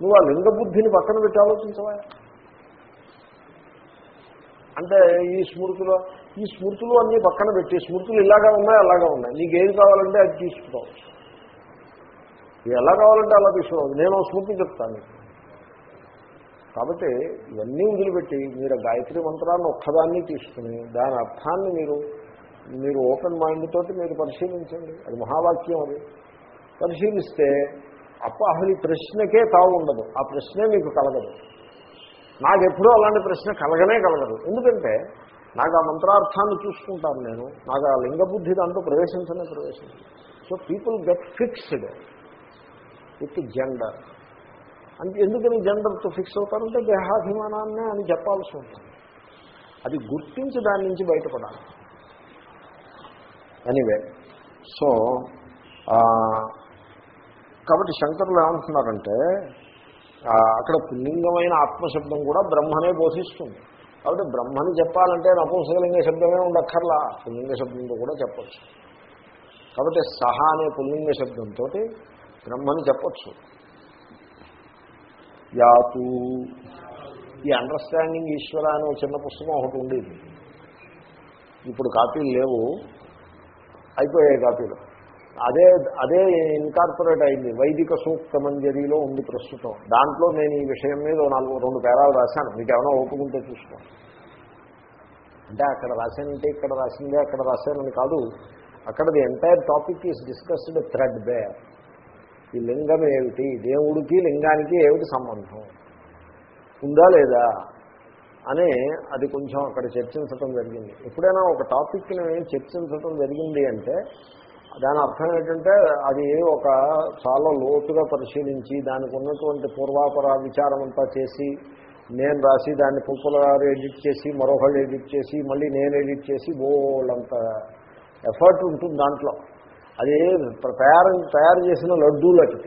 నువ్వు ఆ లింగ బుద్ధిని పక్కన పెట్టి ఆలోచించవా? అంటే ఈ స్మృతిలో ఈ స్మృతులు అన్నీ పక్కన పెట్టి స్మృతులు ఇలాగా ఉన్నాయి అలాగా ఉన్నాయి. నీకు ఏది కావాలంటే అది తీసుకోవచ్చు ఎలా కావాలంటే అలా తీసుకోవచ్చు నేను స్మృతి చెప్తాను కాబట్టి ఇవన్నీ వదిలిపెట్టి మీరు గాయత్రి మంత్రాన్ని ఒక్కదాన్ని తీసుకుని దాని అర్థాన్ని మీరు మీరు ఓపెన్ మైండ్ తోటి మీరు పరిశీలించండి. అది మహావాక్యం అది. పరిశీలిస్తే అప్ప అసలు ఈ ప్రశ్నకే తావు ఉండదు. ఆ ప్రశ్నే మీకు కలగదు. నాకు ఎప్పుడూ అలాంటి ప్రశ్న కలగనే కలగదు. ఎందుకంటే నాకు ఆ మంత్రార్థాన్ని చూసుకుంటాను నేను. నాకు ఆ లింగ బుద్ధి దాంట్లో ప్రవేశించనే ప్రవేశించు so people get fixed with gender. అంటే ఎందుకని జెండర్తో ఫిక్స్ అవుతారంటే దేహాభిమానాన్నే అని చెప్పాల్సి ఉంటుంది. అది గుర్తించి దాని నుంచి బయటపడాలి. ఎనీవే సో కాబట్టి శంకరులు ఏమంటున్నారంటే అక్కడ పుల్లింగమైన ఆత్మశబ్దం కూడా బ్రహ్మనే బోధిస్తుంది. కాబట్టి బ్రహ్మని చెప్పాలంటే నపుంసకలింగ శబ్దమే ఉండక్కర్లా. పుల్లింగ శబ్దంతో కూడా చెప్పచ్చు. కాబట్టి సహా అనే పుల్లింగ శబ్దంతో బ్రహ్మని చెప్పచ్చు. యాతు. ఈ అండర్స్టాండింగ్ ఈశ్వర అనే చిన్న పుస్తకం ఒకటి ఉండేది. ఇప్పుడు కాపీలు లేవు. అయిపోయాయి కాపీలు. అదే అదే ఇన్కార్పొరేట్ అయింది. వైదిక సూక్త మంజరీలో ఉంది ప్రస్తుతం. దాంట్లో నేను ఈ విషయం మీద నాలుగు రెండు పేరాలు రాశాను. మీకు ఏమైనా ఒప్పుకుంటే చూసుకో. అంటే అక్కడ రాశానంటే ఇక్కడ రాసిందే అక్కడ రాశానని కాదు. అక్కడ the entire topic is discussed thread bare ఈ లింగం ఏమిటి? దేవుడికి లింగానికి ఏమిటి సంబంధం? ఉందా లేదా? అని అది కొంచెం అక్కడ చర్చించటం జరిగింది. ఎప్పుడైనా ఒక టాపిక్ని చర్చించటం జరిగింది అంటే దాని అర్థం ఏంటంటే అది ఒక చాలా లోతుగా పరిశీలించి దానికి ఉన్నటువంటి పూర్వాపర విచారం అంతా చేసి నేను రాసి దాన్ని పుల్పుల గారు ఎడిట్ చేసి మరొకళ్ళు ఎడిట్ చేసి మళ్ళీ నేను ఎడిట్ చేసి బోళ్ళంత ఎఫర్ట్ ఉంటుంది దాంట్లో. అది తయారు తయారు చేసిన లడ్డూలకి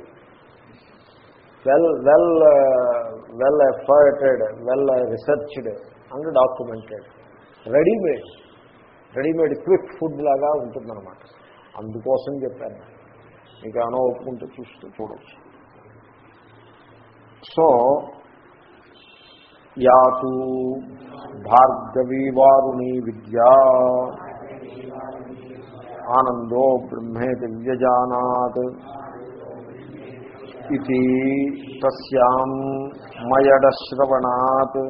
well well well efforted well researched and documented. Readymade. Readymade quick food లాగా ఉంటుందన్నమాట. అందుకోసం చెప్పాను. మీకు ఏమైనా ఒప్పుకుంటే చూస్తూ చూడవచ్చు సో యాతు భార్గవీ వారుణీ విద్యా ఆనందో బ్రహ్మే దివ్యజానాత్ ఇది తస్యాం మయడశ్రవణాత్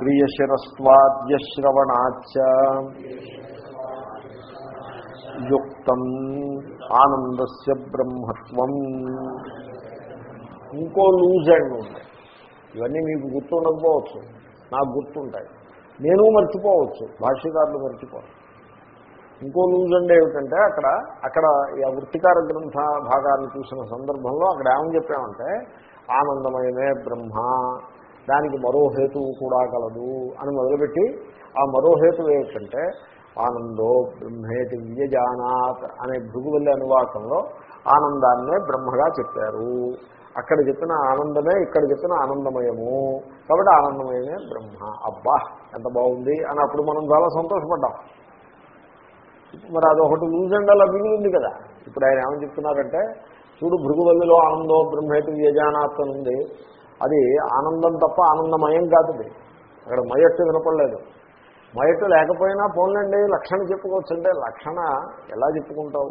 ప్రియశిరస్వాద్యశ్రవణాచ యుక్తం ఆనందస్య బ్రహ్మత్వం. ఇంకో లూజ్ అండ్ ఉంది. ఇవన్నీ మీకు గుర్తుండకపోవచ్చు. నాకు గుర్తుంటాయి. నేను మర్చిపోవచ్చు. భాష్యకారులు మర్చిపోవచ్చు ఇంకో లూజ్ అండ్ ఏమిటంటే అక్కడ అక్కడ ఈ వృత్తికార గ్రంథ భాగాన్ని చూసిన సందర్భంలో అక్కడ ఏమని చెప్పామంటే ఆనందమయమే బ్రహ్మ. దానికి మరో హేతువు కూడా కలదు అని మొదలుపెట్టి ఆ మరో హేతువు ఏమిటంటే ఆనందో బ్రహ్మేతి వ్యజానాత్ అనే భృగువల్లి అనువాకంలో ఆనందాన్నే బ్రహ్మగా చెప్పారు. అక్కడ చెప్పిన ఆనందమే ఇక్కడ చెప్పిన ఆనందమయము. కాబట్టి ఆనందమయమే బ్రహ్మ. అబ్బా ఎంత బాగుంది అని అప్పుడు మనం చాలా సంతోషపడ్డాం. మరి అదొకటి లూజ్ అండ్ అలా మిగిలింది కదా. ఇప్పుడు ఆయన ఏమని చెప్తున్నారంటే చూడు భృగువల్లిలో ఆనందో బ్రహ్మేటి వ్యజానాత్ అని ఉంది. అది ఆనందం తప్ప ఆనందమయం కాదు అక్కడ మయట్టు వినపడలేదు. మయట లేకపోయినా పోన్లండి లక్షణ చెప్పుకోవచ్చు. అంటే లక్షణ ఎలా చెప్పుకుంటావు?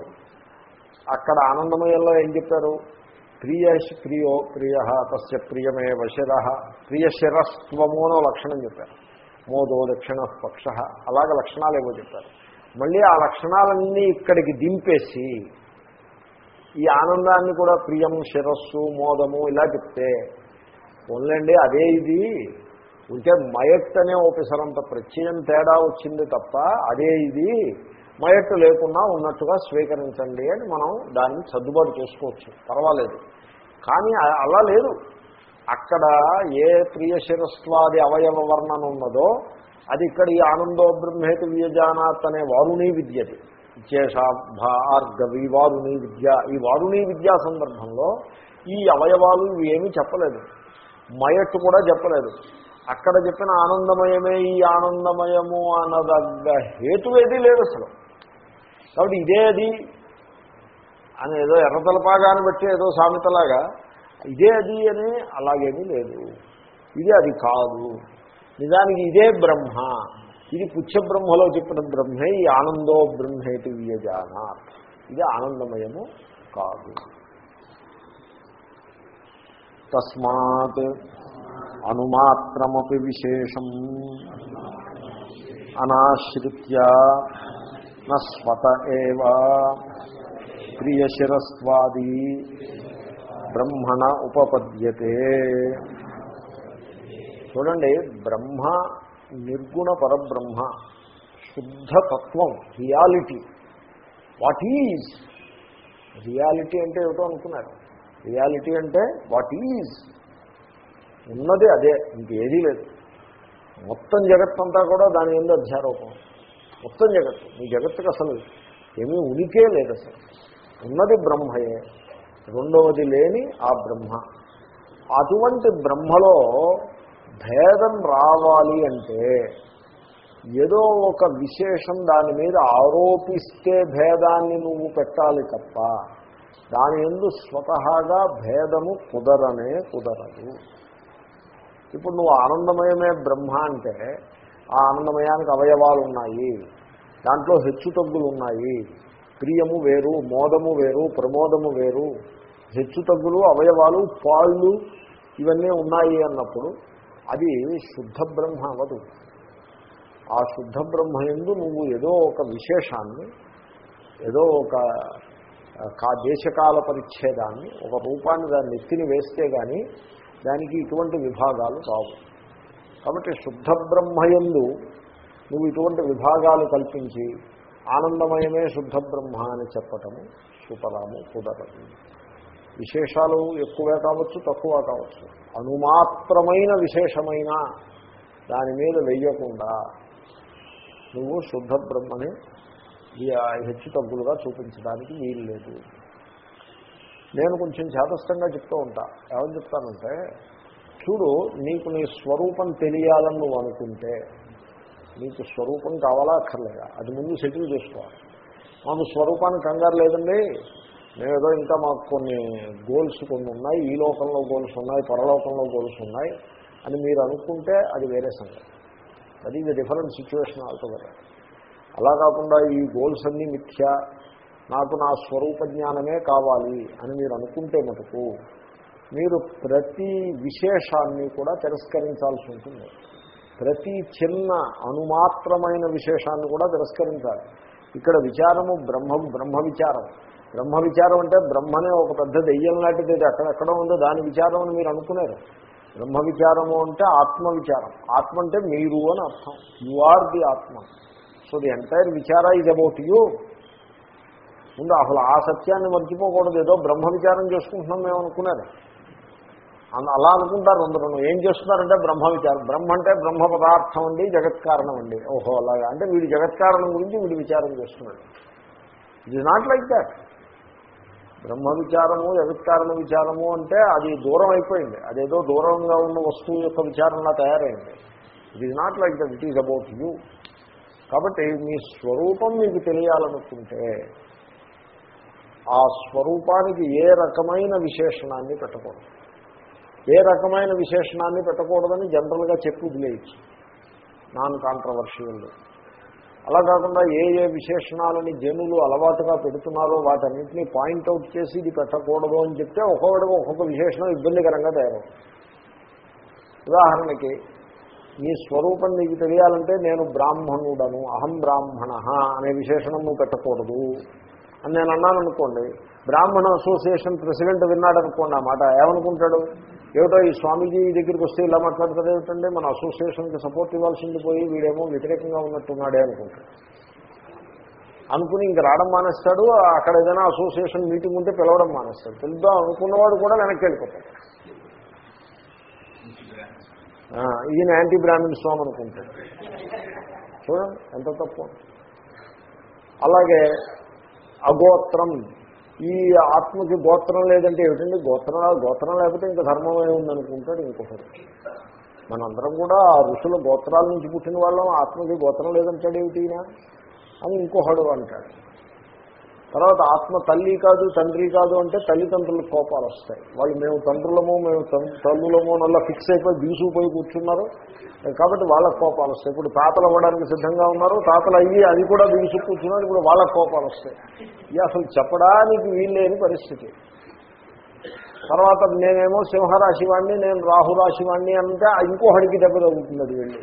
అక్కడ ఆనందమయంలో ఏం చెప్పారు? ప్రియ ప్రియో ప్రియ తస్య ప్రియమే వశిర ప్రియశిరస్త్వము అనో లక్షణం చెప్పారు. మోదో దక్షిణ పక్ష. అలాగ లక్షణాలు ఏవో చెప్పారు. మళ్ళీ ఆ లక్షణాలన్నీ ఇక్కడికి దింపేసి ఈ ఆనందాన్ని కూడా ప్రియం శిరస్సు మోదము ఇలా చెప్తే ఓన్లండి అదే ఇది. ఉంటే మయట్ అనే ఓపెసరంత ప్రత్యయం తేడా వచ్చింది తప్ప అదే ఇది. మయట్టు లేకుండా ఉన్నట్టుగా స్వీకరించండి అని మనం దాన్ని సర్దుబాటు చేసుకోవచ్చు. పర్వాలేదు. కానీ అలా లేదు. అక్కడ ఏ ప్రియ శిరస్వాది అవయవ వర్ణన ఉన్నదో అది ఇక్కడ ఈ ఆనందో బ్రహ్మేతి వ్యజానాత్ అనే వారుణీ విద్యది. ఆర్గవి వారుణీ విద్య. ఈ వారుణీ విద్యా సందర్భంలో ఈ అవయవాలు ఇవి ఏమీ చెప్పలేదు. మయట్టు కూడా చెప్పలేదు. అక్కడ చెప్పిన ఆనందమయమే ఈ ఆనందమయము అన్నదగ్గ హేతువేదీ లేదు అసలు. కాబట్టి ఇదే అది అని ఏదో ఎర్రతలపాగాన్ని బట్టి ఏదో సామెతలాగా ఇదే అది అని అలాగేమీ లేదు. ఇది అది కాదు. నిజానికి ఇదే బ్రహ్మ. ఇది పుచ్చబ్రహ్మలో చెప్పిన బ్రహ్మే ఈ ఆనందో బ్రహ్మేటి వియజాన ఇది ఆనందమయము కాదు. తస్మాత్ అనుమాత్రమపి విశేషం. అనాశ్రిత్య నస్వత ఏవ. ప్రియశిరస్వాది బ్రహ్మణ ఉపపద్యతే. చూడండి బ్రహ్మ నిర్గుణ పరబ్రహ్మ శుద్ధ తత్వం రియాలిటీ. What is? రియాలిటీ అంటే ఏమిటో అనుకున్నారు. రియాలిటీ అంటే వాట్ ఈజ్? ఉన్నది అదే ఇంకేదీ లేదు. మొత్తం జగత్తంతా కూడా దాని ఎందు అధ్యారోపం మొత్తం జగత్తు ఈ జగత్తుకు అసలు ఏమీ ఉనికే లేదు అసలు. ఉన్నది బ్రహ్మయే రెండవది లేని ఆ బ్రహ్మ. అటువంటి బ్రహ్మలో భేదం రావాలి అంటే ఏదో ఒక విశేషం దాని మీద ఆరోపిస్తే భేదాన్ని నువ్వు పెట్టాలి తప్ప దాని ఎందు స్వతహాగా భేదము కుదరనే కుదరదు. ఇప్పుడు నువ్వు ఆనందమయమే బ్రహ్మ అంటే ఆ ఆనందమయానికి అవయవాలు ఉన్నాయి దాంట్లో హెచ్చు తగ్గులు ఉన్నాయి ప్రియము వేరు మోదము వేరు ప్రమోదము వేరు. హెచ్చు తగ్గులు అవయవాలు పాళ్ళు ఇవన్నీ ఉన్నాయి అన్నప్పుడు అది శుద్ధ బ్రహ్మ అవదు ఆ శుద్ధ బ్రహ్మ ఎందు నువ్వు ఏదో ఒక విశేషాన్ని ఏదో ఒక కా దేశకాల పరిచ్ఛేదాన్ని ఒక రూపాన్ని దాన్ని ఎత్తిని వేస్తే కానీ దానికి ఇటువంటి విభాగాలు రావు. కాబట్టి శుద్ధ బ్రహ్మయందు నువ్వు ఇటువంటి విభాగాలు కల్పించి ఆనందమయమే శుద్ధ బ్రహ్మ అని చెప్పటము సుతరాము కుదరదు. విశేషాలు ఎక్కువే కావచ్చు తక్కువ కావచ్చు. అనుమాత్రమైన విశేషమైన దాని మీద వెయ్యకుండా నువ్వు శుద్ధ బ్రహ్మని హెచ్చు తగ్గులుగా చూపించడానికి వీలు లేదు నేను కొంచెం చేతస్థంగా చెప్తూ ఉంటా. ఏమని చెప్తానంటే చూడు నీకు నీ స్వరూపం తెలియాలని నువ్వు అనుకుంటే నీకు స్వరూపం కావాలా అక్కర్లేదా? అది ముందు సెటిల్ చేసుకోవాలి మాకు స్వరూపానికి కంగారు లేదండి. మేమేదో ఇంకా మాకు కొన్ని గోల్స్ కొన్ని ఉన్నాయి. ఈ లోకంలో గోల్స్ ఉన్నాయి పరలోకంలో గోల్స్ ఉన్నాయి అని మీరు అనుకుంటే అది వేరే సంగతి. అది ఇది డిఫరెంట్ సిచ్యువేషన్ అవుతుంది అలా కాకుండా ఈ గోల్స్ అన్నీ మిథ్య నాకు నా స్వరూప జ్ఞానమే కావాలి అని మీరు అనుకుంటే మటుకు మీరు ప్రతి విశేషాన్ని కూడా తిరస్కరించాల్సి ఉంటుంది. ప్రతి చిన్న అనుమాత్రమైన విశేషాన్ని కూడా తిరస్కరించాలి. ఇక్కడ విచారము బ్రహ్మ బ్రహ్మ విచారం. బ్రహ్మ విచారం అంటే బ్రహ్మనే ఒక పెద్ద దెయ్యం లాంటిది ఇది ఉందో దాని విచారం అని మీరు అనుకున్నారు. బ్రహ్మ విచారము అంటే ఆత్మ విచారం. ఆత్మ అంటే మీరు అని అర్థం. You are the atma. So the entire vichara ఇది అబౌట్ యూ ముందు అసలు ఆ సత్యాన్ని మర్చిపోకూడదు. ఏదో బ్రహ్మ విచారం చేసుకుంటున్నాం మేము అనుకున్నారు అలా అనుకుంటారు అందరూ ఏం చేస్తున్నారంటే బ్రహ్మ విచారం. బ్రహ్మ అంటే బ్రహ్మ పదార్థం అండి జగత్కారణం అండి. ఓహో అలాగా. అంటే వీడి జగత్కారణం గురించి వీడు విచారం చేస్తున్నాడు. It is not like that బ్రహ్మ విచారము జగత్కారణ విచారము అంటే అది దూరం అయిపోయింది. అదేదో దూరంగా ఉన్న వస్తువు యొక్క విచారంలా తయారైంది. It is not like that it is about you కాబట్టి మీ స్వరూపం మీకు తెలియాలనుకుంటే ఆ స్వరూపానికి ఏ రకమైన విశేషణాన్ని పెట్టకూడదు. ఏ రకమైన విశేషణాన్ని పెట్టకూడదని జనరల్గా చెప్పి వదిలేయచ్చు. Non controversial. అలా కాకుండా ఏ ఏ విశేషణాలని జనులు అలవాటుగా పెడుతున్నారో వాటన్నింటినీ పాయింట్అవుట్ చేసి ఇది పెట్టకూడదు అని చెప్తే ఒక్కొక్కడికి ఒక్కొక్క విశేషణం ఇబ్బందికరంగా తయారవుతుంది. ఉదాహరణకి నీ స్వరూపం నీకు తెలియాలంటే నేను బ్రాహ్మణుడను అహం బ్రాహ్మణ అనే విశేషణం నువ్వు పెట్టకూడదు. అని నేను అన్నాను అనుకోండి. బ్రాహ్మణ అసోసియేషన్ ప్రెసిడెంట్ విన్నాడు అనుకోండి ఆ మాట. ఏమనుకుంటాడు? ఏమిటో ఈ స్వామీజీ దగ్గరికి వస్తే ఇలా మాట్లాడతారు ఏమిటంటే మన అసోసియేషన్కి సపోర్ట్ ఇవ్వాల్సింది పోయి వీడేమో వ్యతిరేకంగా ఉన్నట్టున్నాడే అనుకుంటాడు. అనుకుని ఇంక రావడం మానేస్తాడు. అక్కడ ఏదైనా అసోసియేషన్ మీటింగ్ ఉంటే పిలవడం మానేస్తాడు. పిలుద్దాం అనుకున్నవాడు కూడా వెనక్కి వెళ్ళిపోతాడు. ఈయన యాంటీ బ్రాహ్మణ్ స్వామి అనుకుంటాడు. చూడండి ఎంత తప్పు. అలాగే అగోత్రం. ఈ ఆత్మకి గోత్రం లేదంటే ఏమిటండి? గోత్రం గోత్రం లేకపోతే ఇంకా ధర్మమే ఉందనుకుంటాడు ఇంకొకటి మనందరం కూడా ఆ ఋషుల గోత్రాల నుంచి పుట్టిన వాళ్ళం ఆత్మకి గోత్రం లేదంటాడు ఏమిటి ఈయన? అని ఇంకొకడు అంటాడు. తర్వాత ఆత్మ తల్లి కాదు తండ్రి కాదు అంటే తల్లిదండ్రులకు కోపాలు వస్తాయి. వాళ్ళు మేము తండ్రులము మేము తం- తల్లులము నల్లా ఫిక్స్ అయిపోయి బీసుకుపోయి కూర్చున్నారు. కాబట్టి వాళ్ళకు కోపాలు వస్తాయి. ఇప్పుడు తాతలు అవ్వడానికి సిద్ధంగా ఉన్నారు. తాతలు అయ్యి అది కూడా బీసు కూర్చున్నారు. ఇప్పుడు వాళ్ళకు కోపాలు వస్తాయి. ఇది అసలు చెప్పడానికి వీల్లేని పరిస్థితి. తర్వాత నేనేమో సింహరాశి వాడిని నేను రాహురాశి వాడిని అంటే ఇంకోహడికి దెబ్బ తగ్గుతుంది అది వెళ్ళి.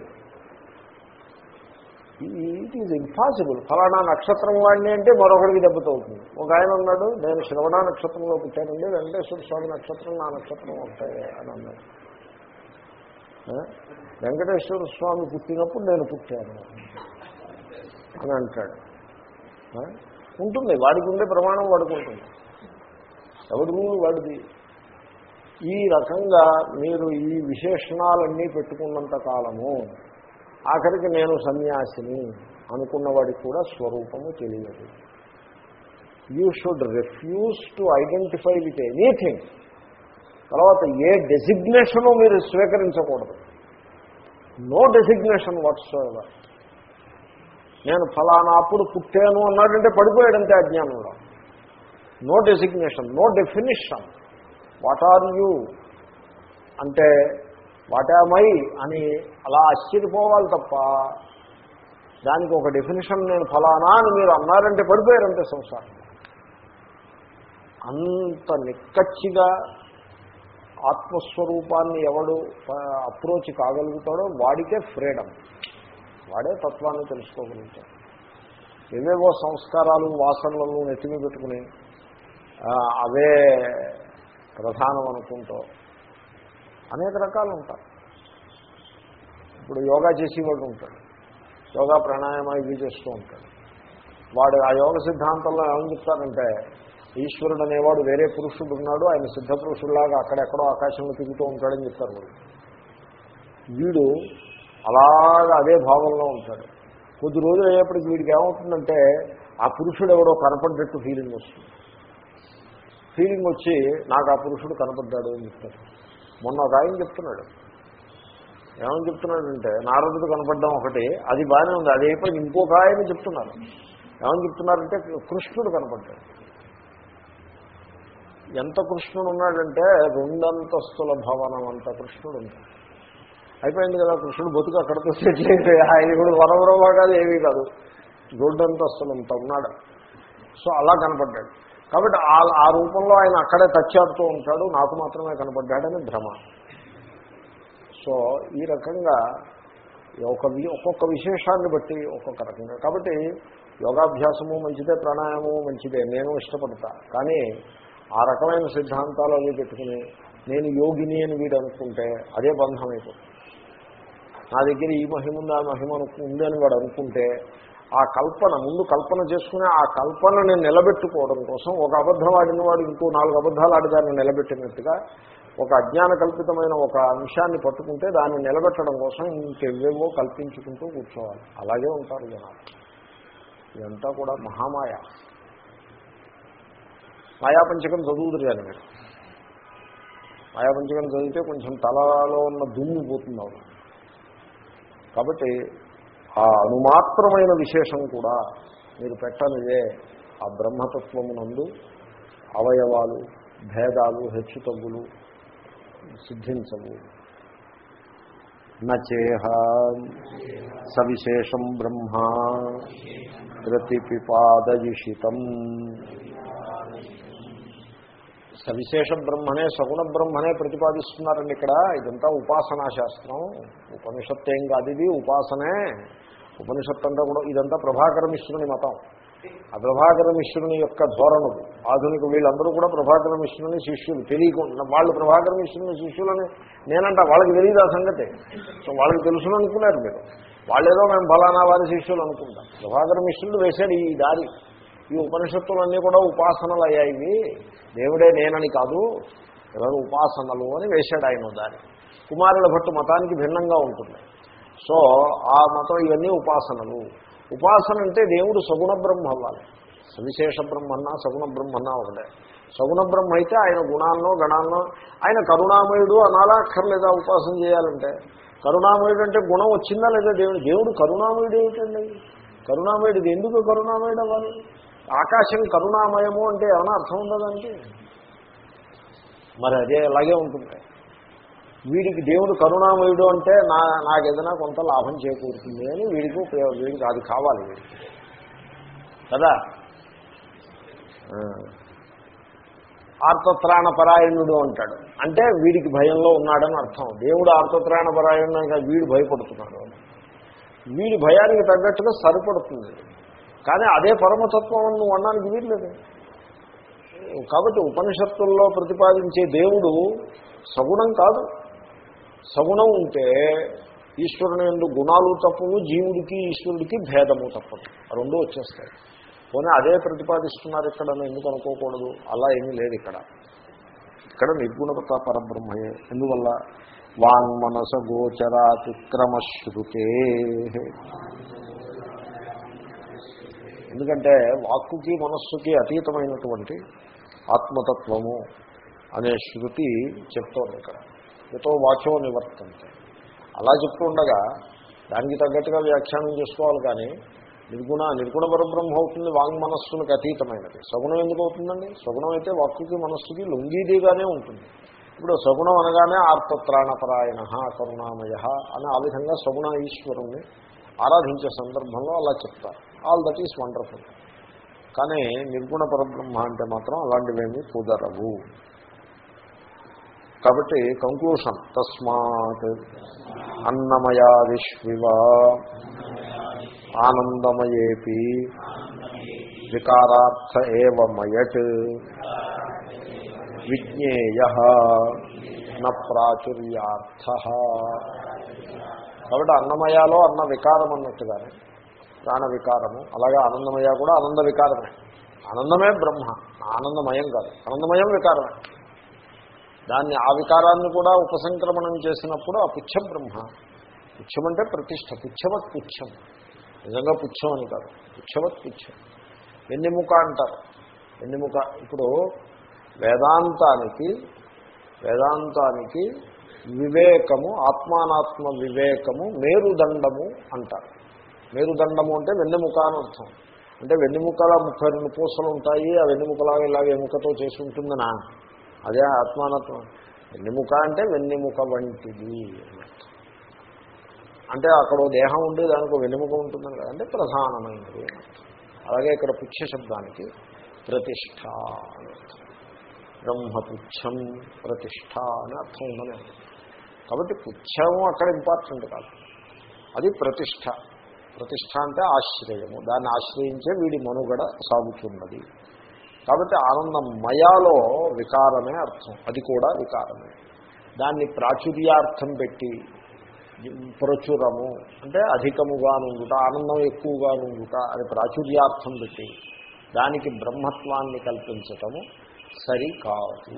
ఇట్ ఈజ్ ఇంపాసిబుల్ ఫలానా నక్షత్రం వాడిని అంటే మరొకరికి దెబ్బతవుతుంది ఒక ఆయన ఉన్నాడు నేను శ్రవణ నక్షత్రంలో పుట్టానండి వెంకటేశ్వర స్వామి నక్షత్రం నా నక్షత్రం ఉంటాయి అని అన్నాడు. వెంకటేశ్వర స్వామి పుట్టినప్పుడు నేను పుట్టాను అని అంటాడు. ఉంటుంది వాడికి ఉండే ప్రమాణం వాడికి ఉంటుంది. ఎవరి రూలు వాడిది? ఈ రకంగా మీరు ఈ విశేషణాలన్నీ పెట్టుకున్నంత కాలము ఆఖరికి నేను సన్యాసిని అనుకున్నవాడికి కూడా స్వరూపము తెలియదు. You should refuse to identify with anything తర్వాత ఏ డెసిగ్నేషను మీరు స్వీకరించకూడదు. నో డెసిగ్నేషన్ వాట్స్ ఎవర్ నేను ఫలానా అప్పుడు పుట్టాను అన్నాడంటే పడిపోయాడంతే అజ్ఞానంలో no designation no definition what are you అంటే వాటామై అని అలా ఆశ్చర్యపోవాలి తప్ప దానికి ఒక డెఫినేషన్ నేను ఫలానా అని మీరు అన్నారంటే పడిపోయారంటే సంసారం. అంత నిక్కచ్చిగా ఆత్మస్వరూపాన్ని ఎవడు అప్రోచ్ కాగలుగుతాడో వాడికే ఫ్రీడమ్ వాడే తత్వాన్ని తెలుసుకోగలుగుతాడు. ఏవేవో సంస్కారాలు వాసనలను నెత్తిమి పెట్టుకుని అవే ప్రధానం అనుకుంటూ అనేక రకాలు ఉంటారు ఇప్పుడు యోగా చేసేవాడు ఉంటాడు. యోగా ప్రాణాయామ ఇవి చేస్తూ ఉంటాడు. వాడు ఆ యోగ సిద్ధాంతంలో ఏమని చెప్తారంటే ఈశ్వరుడు అనేవాడు వేరే పురుషుడు ఉన్నాడు ఆయన సిద్ధ పురుషుల్లాగా అక్కడెక్కడో ఆకాశంలో తిరుగుతూ ఉంటాడని చెప్తారు వాళ్ళు. వీడు అలాగా అదే భావంలో ఉంటాడు. కొద్ది రోజులు అయ్యేప్పటికి వీడికి ఏమవుతుందంటే ఆ పురుషుడు ఎవడో కనపడ్డట్టు ఫీలింగ్ వస్తుంది. ఫీలింగ్ వచ్చి నాకు ఆ పురుషుడు కనపడ్డాడు అని చెప్తారు. మొన్న ఒక ఆయన చెప్తున్నాడు. ఏమని చెప్తున్నాడంటే నారదుడు కనపడడం ఒకటి అది బాగానే ఉంది అది అయిపోయి ఇంకొక ఆయన చెప్తున్నారు. ఏమని చెప్తున్నారంటే కృష్ణుడు కనపడ్డాడు. ఎంత కృష్ణుడు ఉన్నాడంటే రెండంతస్తుల భవనం అంత కృష్ణుడు ఉంటాడు అయిపోయింది కదా కృష్ణుడు బతుకు అక్కడితో సెటిల్ అయిపోయి ఆయన కూడా వరవరవా కాదు ఏమీ కాదు. రెండంతస్తులు అంత ఉన్నాడు. సో అలా కనపడ్డాడు. కాబట్టి ఆ ఆ రూపంలో ఆయన అక్కడే తచ్చాడుతూ ఉంటాడు. నాకు మాత్రమే కనపడ్డాడని భ్రమ. సో ఈ రకంగా ఒక ఒక్కొక్క విశేషాన్ని బట్టి ఒక్కొక్క రకంగా. కాబట్టి యోగాభ్యాసము మంచిదే ప్రాణాయామము మంచిదే నేను ఇష్టపడతా. కానీ ఆ రకమైన సిద్ధాంతాలు అవి పెట్టుకుని నేను యోగిని అని వీడు అనుకుంటే అదే బంధం అయిపోతుంది నా దగ్గర ఈ మహిమ ఉంది ఆ మహిమ ఉంది అని వాడు అనుకుంటే ఆ కల్పన ముందు కల్పన చేసుకుని ఆ కల్పనని నిలబెట్టుకోవడం కోసం ఒక అబద్ధం ఆడిన వాడు ఇంకో నాలుగు అబద్ధాలు ఆడిదాన్ని నిలబెట్టినట్టుగా ఒక అజ్ఞాన కల్పితమైన ఒక అంశాన్ని పట్టుకుంటే దాన్ని నిలబెట్టడం కోసం ఇంకెవేవో కల్పించుకుంటూ కూర్చోవాలి. అలాగే ఉంటారు జనాలు. ఇదంతా కూడా మహామాయ. మాయాపంచకం చదువుతురు కానీ మీరు. మాయాపంచకం చదివితే కొంచెం తలలో ఉన్న దుమ్ము పోతుంది అవును కాబట్టి ఆ అనుమాత్రమైన విశేషం కూడా మీరు పెట్టనిదే. ఆ బ్రహ్మతత్వమునందు అవయవాలు భేదాలు హెచ్చుతగ్గులు సిద్ధించవు. నచేహ సవిశేషం బ్రహ్మ ప్రతిపిపాదయిషితం. సవిశేష బ్రహ్మనే సగుణ బ్రహ్మనే ప్రతిపాదిస్తున్నారండి ఇక్కడ. ఇదంతా ఉపాసనా శాస్త్రం. ఉపనిషత్తు ఏం కాదు ఇది ఉపాసనే. ఉపనిషత్తు అంతా కూడా ఇదంతా ప్రభాకర మిశ్రుని మతం. ఆ ప్రభాకర మిశ్రుని యొక్క ధోరణులు. ఆధునిక వీళ్ళందరూ కూడా ప్రభాకర మిశ్రుని శిష్యులు. తెలియకుండా వాళ్ళు ప్రభాకర మిశ్రుని శిష్యులని నేనంట వాళ్ళకి తెలియదు ఆ సంగతి. సో వాళ్ళకి తెలుసును అనుకున్నారు మీరు. వాళ్ళేదో మేము ఫలానా వారి శిష్యులు అనుకుంటాం. ప్రభాకర మిశ్రుడు వేశాడు ఈ దారి. ఈ ఉపనిషత్తులన్నీ కూడా ఉపాసనలు అయ్యాయి దేవుడే నేనని కాదు ఎవరు ఉపాసనలు అని వేశాడు ఆయన దాన్ని. కుమారుల భట్టు మతానికి భిన్నంగా ఉంటుంది. సో ఆ మతం ఇవన్నీ ఉపాసనలు. ఉపాసన అంటే దేవుడు సగుణ బ్రహ్మ అవ్వాలి. సవిశేష బ్రహ్మన్నా సగుణ బ్రహ్మన్నా ఒకటే. సగుణ బ్రహ్మ అయితే ఆయన గుణాల్లో గణాల్లో ఆయన కరుణామయుడు అనాలా అక్కర్లేదా ఉపాసన చేయాలంటే? కరుణామయుడు అంటే గుణం వచ్చిందా లేదా దేవుడు? దేవుడు కరుణామయుడు ఏమిటండి? కరుణామయుడు ఎందుకు కరుణామయుడు అవ్వాలి? ఆకాశం కరుణామయము అంటే ఏమైనా అర్థం ఉందా దానికి? మరి అదే అలాగే ఉంటుంది. వీడికి దేవుడు కరుణామయుడు అంటే నా నాకు ఏదైనా కొంత లాభం చేకూరుతుంది అని వీడికి ఉపయోగం వీడికి అది కావాలి వీడికి. కదా? ఆ. ఆర్తత్రాణ పరాయణుడు అంటాడు. అంటే వీడికి భయంలో ఉన్నాడని అర్థం. దేవుడు ఆర్తత్రాణ పరాయణుడు వీడు భయపడుతున్నాడు. వీడి భయానికి తగ్గట్టుగా సరిపడుతుంది. కానీ అదే పరమతత్వం నువ్వు అనడానికి వీర్లేదు కాబట్టి ఉపనిషత్తుల్లో ప్రతిపాదించే దేవుడు సగుణం కాదు. సగుణం ఉంటే ఈశ్వరుని ఎందు గుణాలు తప్పవు జీవుడికి ఈశ్వరుడికి భేదము తప్పదు. ఆ రెండు వచ్చేస్తాయి. పోనీ అదే ప్రతిపాదిస్తున్నారు ఇక్కడ ఎందుకు అనుకోకూడదు? అలా ఏమీ లేదు ఇక్కడ. ఇక్కడ నిర్గుణత పరబ్రహ్మయే. ఎందువల్ల? వాంగ్మనస గోచరాతిక్రమశ్రుతే. ఎందుకంటే వాక్కుకి మనస్సుకి అతీతమైనటువంటి ఆత్మతత్వము అనే శృతి చెప్తోంది ఇక్కడ. ఎంతో వాచో నివర్తంతే. అలా చెప్తూ ఉండగా దానికి తగ్గట్టుగా వ్యాఖ్యానం చేసుకోవాలి కానీ నిర్గుణ నిర్గుణ పరబ్రహ్మ అవుతుంది వాంగ్ మనస్సులకు అతీతమైనది. సగుణం ఎందుకు అవుతుందండి? సగుణం అయితే వాక్కుకి మనస్సుకి లొంగీదిగానే ఉంటుంది. ఇప్పుడు సగుణం అనగానే ఆర్తత్రాణపరాయణ కరుణామయ అని ఆ విధంగా సగుణ ఈశ్వరుణ్ణి ఆరాధించే సందర్భంలో అలా చెప్తారు. ఆల్ దట్ ఈస్ వండర్ఫుల్ కానీ నిర్గుణ పరబ్రహ్మ అంటే మాత్రం అలాంటివేమీ కుదరవు. కాబట్టి కంక్లూషన్ తస్మాత్ అన్నమయాదిష్వివ ఆనందమయేపి వికారార్థ ఏవ మయట్ విజ్ఞేయ ప్రాచుర్యార్థ. కాబట్టి అన్నమయాలో అన్న వికారం అన్నట్టుగానే ప్రాణ వికారము అలాగే ఆనందమయ కూడా ఆనంద వికారమే ఆనందమే బ్రహ్మ. ఆనందమయం కాదు. ఆనందమయం వికారమే. దాన్ని ఆ వికారాన్ని కూడా ఉపసంక్రమణం చేసినప్పుడు ఆ పుచ్చం బ్రహ్మ. పుచ్చం అంటే ప్రతిష్ట. పుచ్చవత్ పుచ్చం. నిజంగా పుచ్చం అని కాదు. పుచ్చవత్ పుచ్చం. వెన్నెముక అంటారు. వెన్నెముక. ఇప్పుడు వేదాంతానికి వేదాంతానికి వివేకము ఆత్మానాత్మ వివేకము మేరుదండము అంటారు. మేరుదండము అంటే వెన్నెముక అని అర్థం. అంటే వెన్నెముకల ముప్పై రెండు పూసలు ఉంటాయి ఆ వెన్నెముకలాగా ఇలాగ ఎముకతో చేసి ఉంటుందనా? అదే ఆత్మానత్వం. వెన్నెముక అంటే వెన్నెముక వంటిది అంటే అక్కడ దేహం ఉండి దానికి వెన్నెముక ఉంటుందని కదా. అంటే ప్రధానమైనది అలాగే ఇక్కడ పుచ్చ శబ్దానికి ప్రతిష్ట అని అర్థం. బ్రహ్మపుచ్చం ప్రతిష్ట అని అర్థం ఉన్నది కాబట్టి పుచ్చము అక్కడ ఇంపార్టెంట్ కాదు. అది ప్రతిష్ట ప్రతిష్ట అంటే ఆశ్రయము. దాన్ని ఆశ్రయించే వీడి మనుగడ సాగుతున్నది. కాబట్టి ఆనందమయాలో వికారమే అర్థం. అది కూడా వికారమే. దాన్ని ప్రాచుర్యార్థం పెట్టి ప్రచురము అంటే అధికముగా నుండుట ఆనందం ఎక్కువగా నుండుట అది ప్రాచుర్యార్థం పెట్టి దానికి బ్రహ్మత్వాన్ని కల్పించటము సరికాదు.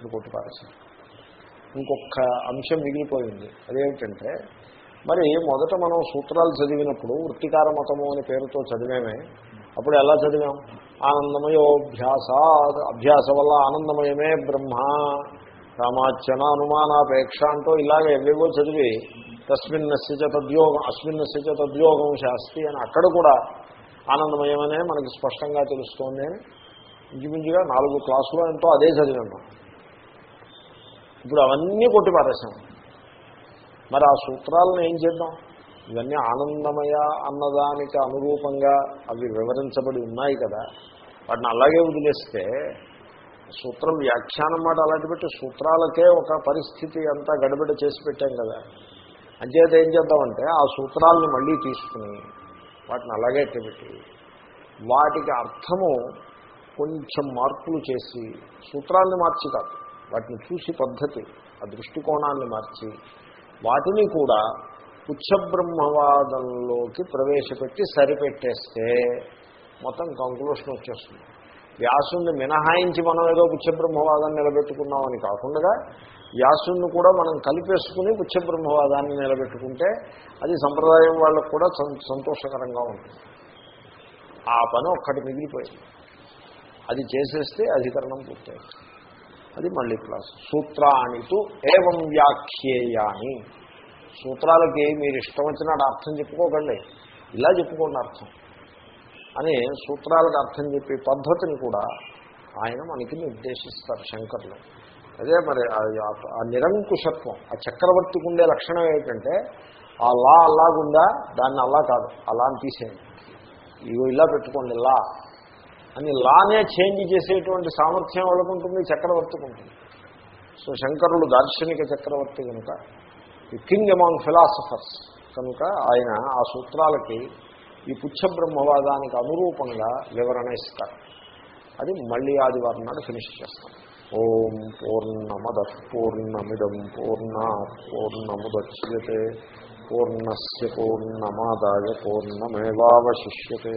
ఇది కొట్టుపారేసాం ఇంకొక అంశం మిగిలిపోయింది. అదేమిటంటే మరి మొదట మనం సూత్రాలు చదివినప్పుడు వృత్తికార మతము అనే పేరుతో చదివేమే అప్పుడు ఎలా చదివాం? ఆనందమయోభ్యాస అభ్యాస వల్ల ఆనందమయమే బ్రహ్మ కామాచన అనుమానాపేక్ష అంటూ ఇలాగ ఎవేవో చదివి తస్మిన్నస్య చ తద్యోగం అస్మిన్నస్య చ తద్యోగం శాస్తి అని అక్కడ కూడా ఆనందమయమనే మనకి స్పష్టంగా తెలుస్తోంది అని ఇంచుమించుగా నాలుగు క్లాసులో ఎంతో అదే చదివాం ఇప్పుడు అవన్నీ కొట్టి పారేశాం. మరి ఆ సూత్రాలను ఏం చేద్దాం? ఇవన్నీ ఆనందమయ అన్నదానికి అనురూపంగా అవి వివరించబడి ఉన్నాయి కదా. వాటిని అలాగే వదిలేస్తే సూత్రం వ్యాఖ్యానం మాట అలాంటి పెట్టి సూత్రాలకే ఒక పరిస్థితి అంతా గడబిడ చేసి పెట్టాం కదా. అంచేత ఏం చేద్దామంటే ఆ సూత్రాలను మళ్ళీ తీసుకుని వాటిని అలాగే పెట్టి వాటికి అర్థము కొంచెం మార్పులు చేసి సూత్రాలను మార్చి కాదు వాటిని చూసి పద్ధతి ఆ దృష్టికోణాన్ని మార్చి వాటిని కూడా పుచ్చబ్రహ్మవాదంలోకి ప్రవేశపెట్టి సరిపెట్టేస్తే మొత్తం కంక్లూషన్ వచ్చేస్తుంది. వ్యాసుని మినహాయించి మనం ఏదో పుచ్చబ్రహ్మవాదాన్ని నిలబెట్టుకున్నామని కాకుండా వ్యాసుని కూడా మనం కలిపేసుకుని పుచ్చబ్రహ్మవాదాన్ని నిలబెట్టుకుంటే అది సంప్రదాయం వాళ్ళకు కూడా సంతోషకరంగా ఉంటుంది. ఆ పని ఒక్కటి మిగిలిపోయింది. అది చేసేస్తే అధికరణం పూర్తయింది. అది మళ్ళీ క్లాస్ సూత్రానితో ఏవం వ్యాఖ్యేయాని సూత్రాలకి మీరు ఇష్టం వచ్చినట్టు అర్థం చెప్పుకోకండి. ఇలా చెప్పుకోండి అర్థం. అని సూత్రాలకు అర్థం చెప్పే పద్ధతిని కూడా ఆయన మనకి నిర్దేశిస్తారు శంకర్లు. అదే మరి ఆ నిరంకుశత్వం ఆ చక్రవర్తికి ఉండే లక్షణం ఏమిటంటే ఆ లా అలాగుందా దాన్ని అలా కాదు అలా అని తీసేయండి. ఇగో ఇలా పెట్టుకోండి లా అని లానే చేంజ్ చేసేటువంటి సామర్థ్యం వాళ్ళకుంటుంది ఉంటుంది ఉంటుంది సో శంకరుడు దార్శనిక చక్రవర్తి కనుక ఈ కింగ్ అమాంగ్ ఫిలాసఫర్స్ కనుక ఆయన ఆ సూత్రాలకి ఈ పుచ్చ బ్రహ్మవాదానికి అనురూపంగా వివరణ ఇస్తారు అది మళ్ళీ ఆదివారం నాడు ఫినిష్ చేస్తాం. ఓం పూర్ణమద పూర్ణమిదం పూర్ణ పూర్ణముద్యతే పూర్ణస్ పూర్ణమాదాయ పూర్ణమేవాశిష్యతే